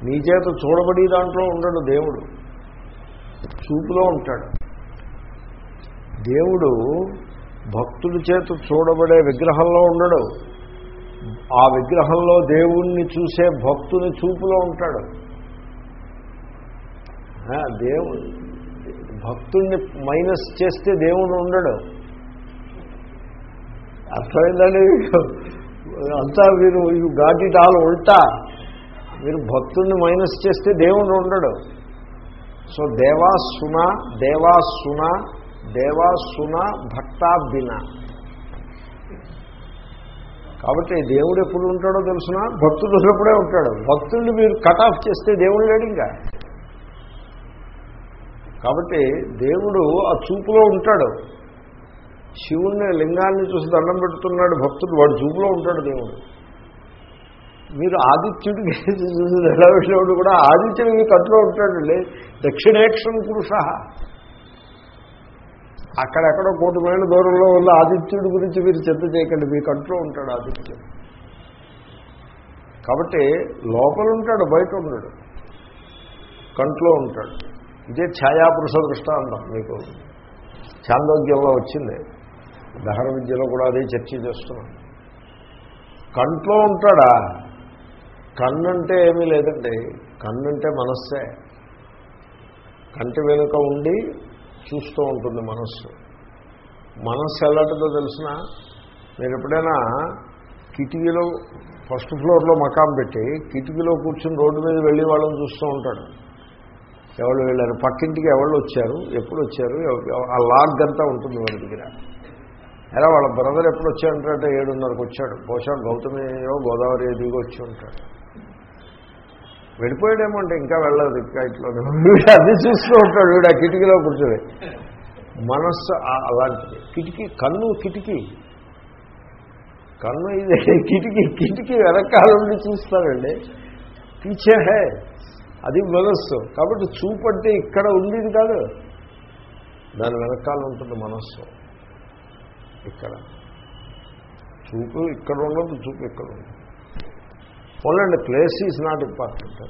నీ చేత చూడబడి దాంట్లో ఉండడు దేవుడు. చూపులో ఉంటాడు. దేవుడు భక్తుడి చేత చూడబడే విగ్రహంలో ఉండడు. ఆ విగ్రహంలో దేవుణ్ణి చూసే భక్తుని చూపులో ఉంటాడు. దేవుడు భక్తుణ్ణి మైనస్ చేస్తే దేవుడు ఉండడు. అర్థమైందండి? అంతా మీరు యూ గాట్ ఇట్ ఆల్ ఉల్టా. మీరు భక్తుణ్ణి మైనస్ చేస్తే దేవుడు ఉండడు. సో దేవాసున దేవాసున దేవాసున భక్తాభిన కాబట్టి దేవుడు ఎప్పుడు ఉంటాడో తెలుసిన? భక్తుడు ఉన్నప్పుడే ఉంటాడు. భక్తుడిని మీరు కట్ ఆఫ్ చేస్తే దేవుడు లేడు ఇంకా. కాబట్టి దేవుడు ఆ చూపులో ఉంటాడు. శివుణ్ణి లింగాన్ని చూసి దండం పెడుతున్నాడు భక్తుడు వాడు చూపులో ఉంటాడు దేవుడు. మీరు ఆదిత్యుడికి చూసి నిలబెట్టినప్పుడు కూడా ఆదిత్యుడికి కట్టులో ఉంటాడండి దక్షిణేక్షం పురుష. అక్కడెక్కడో కోటి మైళ్ళ దూరంలో ఉన్న ఆదిత్యుడి గురించి మీరు చింత చేయకండి మీ కంట్లో ఉంటాడు ఆదిత్యుడు. కాబట్టి లోపల ఉంటాడు బయట ఉండడు కంట్లో ఉంటాడు. ఇదే ఛాయాపురుష దృష్టాంతం మీకు. చాందోగ్యంలో వచ్చింది. దహర విద్యలో కూడా అదే చర్చ చేస్తున్నాం కంట్లో ఉంటాడా? కన్నంటే ఏమీ లేదండి. కన్నంటే మనస్సే. కంటి వెనుక ఉండి చూస్తూ ఉంటుంది మనస్సు. మనస్సు ఎలాంటిదో తెలిసిన మీరు ఎప్పుడైనా కిటికీలో ఫస్ట్ ఫ్లోర్లో మకాం పెట్టి కిటికీలో కూర్చుని రోడ్డు మీద వెళ్ళి వాళ్ళని చూస్తూ ఉంటాడు. ఎవరు వెళ్ళారు? పక్కింటికి ఎవరు వచ్చారు? ఎప్పుడు వచ్చారు? ఆ లాగ్ అంతా ఉంటుంది వాళ్ళ దగ్గర. ఎలా వాళ్ళ బ్రదర్ ఎప్పుడు వచ్చాడంటే ఏడున్నరకు వచ్చాడు. బహుశా గౌతమియో గోదావరి దిగి వచ్చి ఉంటాడు. వెళ్ళిపోయాడేమో అంటే ఇంకా వెళ్ళదు ఇంకా ఇట్లా వీడు అది చూస్తూ ఉంటాడు వీడు ఆ కిటికీలో కూర్చొని. మనస్సు అలాంటిది. కిటికీ కన్ను కిటికీ. కన్ను ఇది కిటికీ కిటికీ వెనకాల నుండి చూస్తాడండి. పీచే హే అది మనస్సు. కాబట్టి చూపంటే ఇక్కడ ఉండేది కాదు. దాని వెనకాల ఉంటుంది మనస్సు. ఇక్కడ. చూపు ఇక్కడ ఉండదు చూపు ఇక్కడ ఉండదు. పోలండి ప్లేస్ ఈజ్ నాట్ ఇంపార్టెంట్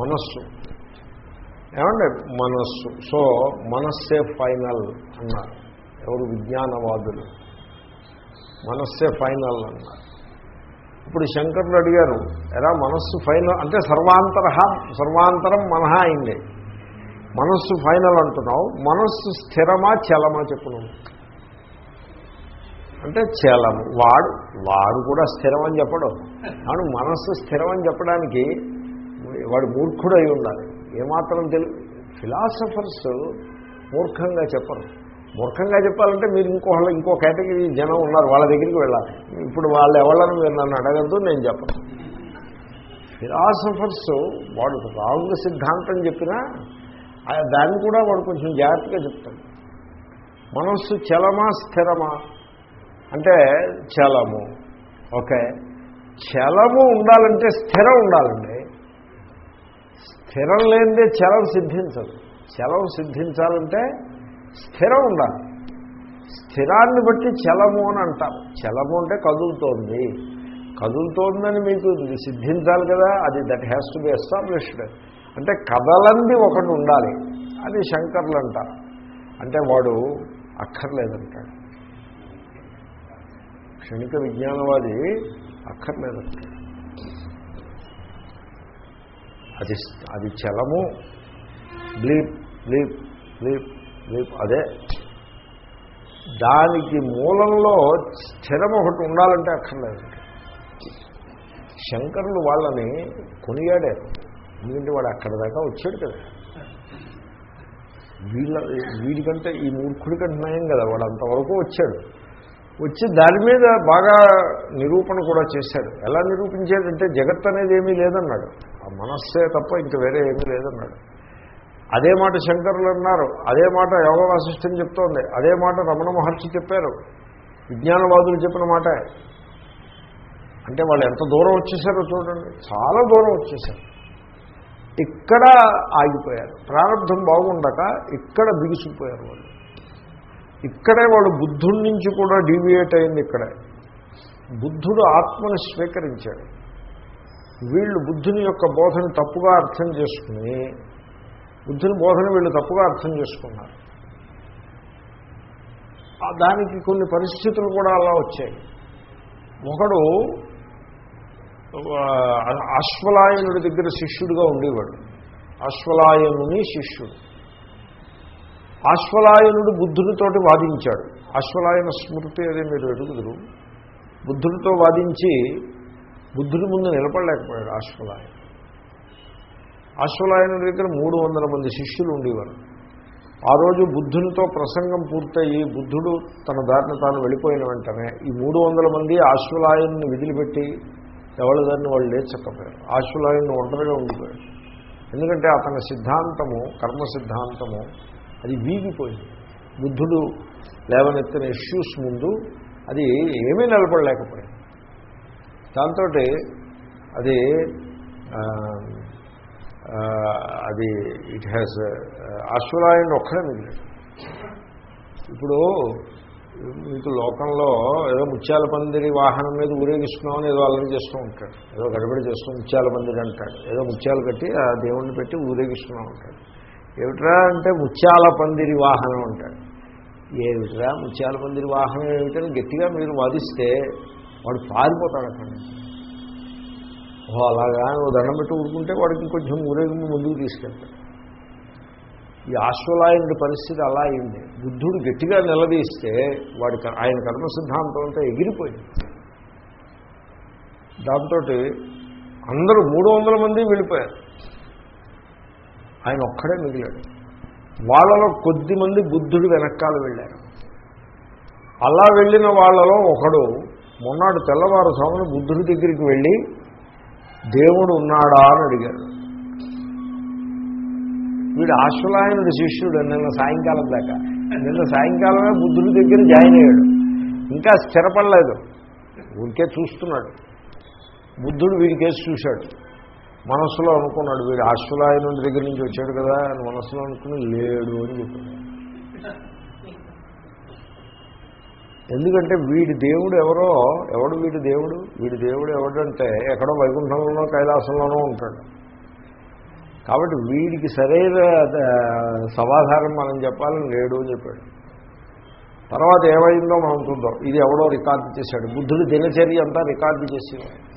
మనస్సు. ఏమండి? మనస్సు. సో మనస్సే ఫైనల్ అన్నారు. ఎవరు? విజ్ఞానవాదులు. మనస్సే ఫైనల్ అన్నారు. ఇప్పుడు శంకరులు అడిగారు ఎలా మనస్సు ఫైనల్ అంటే సర్వాంతర సర్వాంతరం మనహ అయింది. మనస్సు ఫైనల్ అంటున్నావు. మనస్సు స్థిరమా చలమా చెప్పును అంటే చలము వాడు వాడు కూడా స్థిరం అని చెప్పడం. కానీ మనస్సు స్థిరం అని చెప్పడానికి వాడు మూర్ఖుడు అయి ఉండాలి. ఏమాత్రం తెలు ఫిలాసఫర్స్ మూర్ఖంగా చెప్పరు. మూర్ఖంగా చెప్పాలంటే మీరు ఇంకో ఇంకో కేటగిరీ జనం ఉన్నారు వాళ్ళ దగ్గరికి వెళ్ళాలి. ఇప్పుడు వాళ్ళు ఎవళ్ళని మీరు నన్ను అడగద్దు నేను చెప్పను. ఫిలాసఫర్స్ వాడు రాంగ్ సిద్ధాంతం చెప్పినా ఆ- దాన్ని కూడా వాడు కొంచెం జాగ్రత్తగా చెప్తాడు. మనస్సు చలమా స్థిరమా? అంటే చలము. ఓకే. చలము ఉండాలంటే స్థిరం ఉండాలండి. స్థిరం లేనిదే చలం సిద్ధించదు. చలం సిద్ధించాలంటే స్థిరం ఉండాలి. స్థిరాన్ని బట్టి చలము అని అంటారు. చలము అంటే కదులుతోంది. కదులుతోందని మీకు సిద్ధించాలి కదా అది that has to be established అంటే కదలంది ఒకటి ఉండాలి. అది శంకర్లు అంటారు. అంటే వాడు అక్కర్లేదంటాడు. క్షణిక విజ్ఞానవాది అక్కర్లేదు. అది అది చలము. బ్లీప్ బ్లీప్ బ్లీప్ బ్లీప్ అదే. దానికి మూలంలో స్థిరం ఒకటి ఉండాలంటే అక్కర్లేదు. శంకరులు వాళ్ళని కొనియాడారు. ఎందుకంటే వాడు అక్కడ దాకా వచ్చాడు కదా. వీళ్ళ వీడికంటే ఈ మూర్ఖుడి కంటే నయం కదా వాడు అంతవరకు వచ్చాడు. వచ్చి దాని మీద బాగా నిరూపణ కూడా చేశాడు ఎలా నిరూపించాడంటే జగత్ అనేది ఏమీ లేదన్నాడు. ఆ మనస్సే తప్ప ఇంక వేరే ఏమీ లేదన్నాడు. అదే మాట శంకరులు అన్నారు. అదే మాట యోగ వాసిష్టం చెప్తోంది. అదే మాట రమణ మహర్షి చెప్పారు. విజ్ఞానవాదులు చెప్పిన మాట. అంటే వాళ్ళు ఎంత దూరం వచ్చేసారో చూడండి. చాలా దూరం వచ్చేసారు. ఇక్కడ ఆగిపోయారు. ప్రారంభం బాగుండక ఇక్కడ బిగుసిపోయారు వాళ్ళు. ఇక్కడే వాడు బుద్ధుడి నుంచి కూడా డీవియేట్ అయింది ఇక్కడే. బుద్ధుడు ఆత్మను స్వీకరించాడు. వీళ్ళు బుద్ధుని యొక్క బోధన తప్పుగా అర్థం చేసుకుని బుద్ధుని బోధన వీళ్ళు తప్పుగా అర్థం చేసుకున్నారు. దానికి కొన్ని పరిస్థితులు కూడా అలా వచ్చాయి. ఒకడు అశ్వలాయనుడి దగ్గర శిష్యుడిగా ఉండేవాడు. అశ్వలాయనుని శిష్యుడు. ఆశ్వలాయనుడు బుద్ధుడితోటి వాదించాడు. ఆశ్వలాయన స్మృతి అదే మీరు ఎదుగుదురు. బుద్ధుడితో వాదించి బుద్ధుడి ముందు నిలబడలేకపోయాడు ఆశ్వలాయన. ఆశ్వలాయనుడి దగ్గర మూడు వందల మంది శిష్యులు ఉండేవారు. ఆ రోజు బుద్ధునితో ప్రసంగం పూర్తయి బుద్ధుడు తన దారిని తాను వెళ్ళిపోయిన వెంటనే ఈ మూడు వందల మంది ఆశ్వలాయన్ని విదిలిపెట్టి ఎవరి దాన్ని వాళ్ళు లేచకపోయారు. ఆశ్వలాయన్ని ఒంటరిగా ఉండిపోయాడు ఎందుకంటే అతని సిద్ధాంతము కర్మ సిద్ధాంతము అది వీగిపోయింది. బుద్ధుడు లేవనెత్తిన ఇష్యూస్ ముందు అది ఏమీ నిలబడలేకపోయింది. దాంతో అది అది ఇట్ హ్యాస్ అశ్వరాయన్ ఒక్కడే మిగిలాడు. ఇప్పుడు మీకు లోకంలో ఏదో ముత్యాల పందిరి వాహనం మీద ఊరేగిస్తున్నామని ఏదో అల్లరి చేస్తూ ఉంటాడు. ఏదో గడబడి చేస్తూ ముత్యాల పందిరి అంటాడు. ఏదో ముత్యాలు కట్టి ఆ దేవుణ్ణి పెట్టి ఊరేగిస్తున్నాం అంటాడు. ఏమిట్రా అంటే ముత్యాల పందిరి వాహనం అంటాడు. ఏమిట్రా ముత్యాల పందిరి వాహనం ఏమిటని గట్టిగా మీరు వాదిస్తే వాడు పారిపోతాడు అక్కడ నుంచి. ఓ అలాగా నువ్వు దండం పెట్టి ఊరుకుంటే వాడికి కొంచెం ఊరేగింపు ముందుకు తీసుకెళ్తాడు. ఈ ఆశ్వలాయనుడి పరిస్థితి అలా అయింది. బుద్ధుడు గట్టిగా నిలదీస్తే వాడి ఆయన కర్మ సిద్ధాంతం అంతా ఎగిరిపోయింది. దాంతో అందరూ మూడు వందల మంది వెళ్ళిపోయారు. ఆయన ఒక్కడే మిగిలాడు. వాళ్ళలో కొద్ది మంది బుద్ధుడు వెనకాల వెళ్ళారు. అలా వెళ్ళిన వాళ్ళలో ఒకడు మొన్నాడు తెల్లవారుస్వామిని బుద్ధుడి దగ్గరికి వెళ్ళి దేవుడు ఉన్నాడా? అని అడిగాడు. వీడు ఆశ్వలాయనుడి శిష్యుడు నిన్న సాయంకాలం దాకా. నిన్న సాయంకాలమే బుద్ధుడి దగ్గర జాయిన్ అయ్యాడు. ఇంకా స్థిరపడలేదు. ఊరికే చూస్తున్నాడు. బుద్ధుడు వీడి కేసు చూశాడు. మనస్సులో అనుకున్నాడు వీడు ఆశ్వలాయనుడి దగ్గర నుంచి వచ్చాడు కదా అని మనస్సులో అనుకుని లేడు అని చెప్పాడు. ఎందుకంటే వీడి దేవుడు ఎవరో ఎవడు వీడి దేవుడు? వీడి దేవుడు ఎవడంటే ఎక్కడో వైకుంఠంలోనో కైలాసంలోనో ఉంటాడు. కాబట్టి వీడికి సరైన సమాధానం మనం చెప్పాలని లేడు అని చెప్పాడు. తర్వాత ఏమైందో మనం చూద్దాం. ఇది ఎవడో రికార్డు చేశాడు. బుద్ధుడి దినచర్య అంతా రికార్డు చేసేవాడు.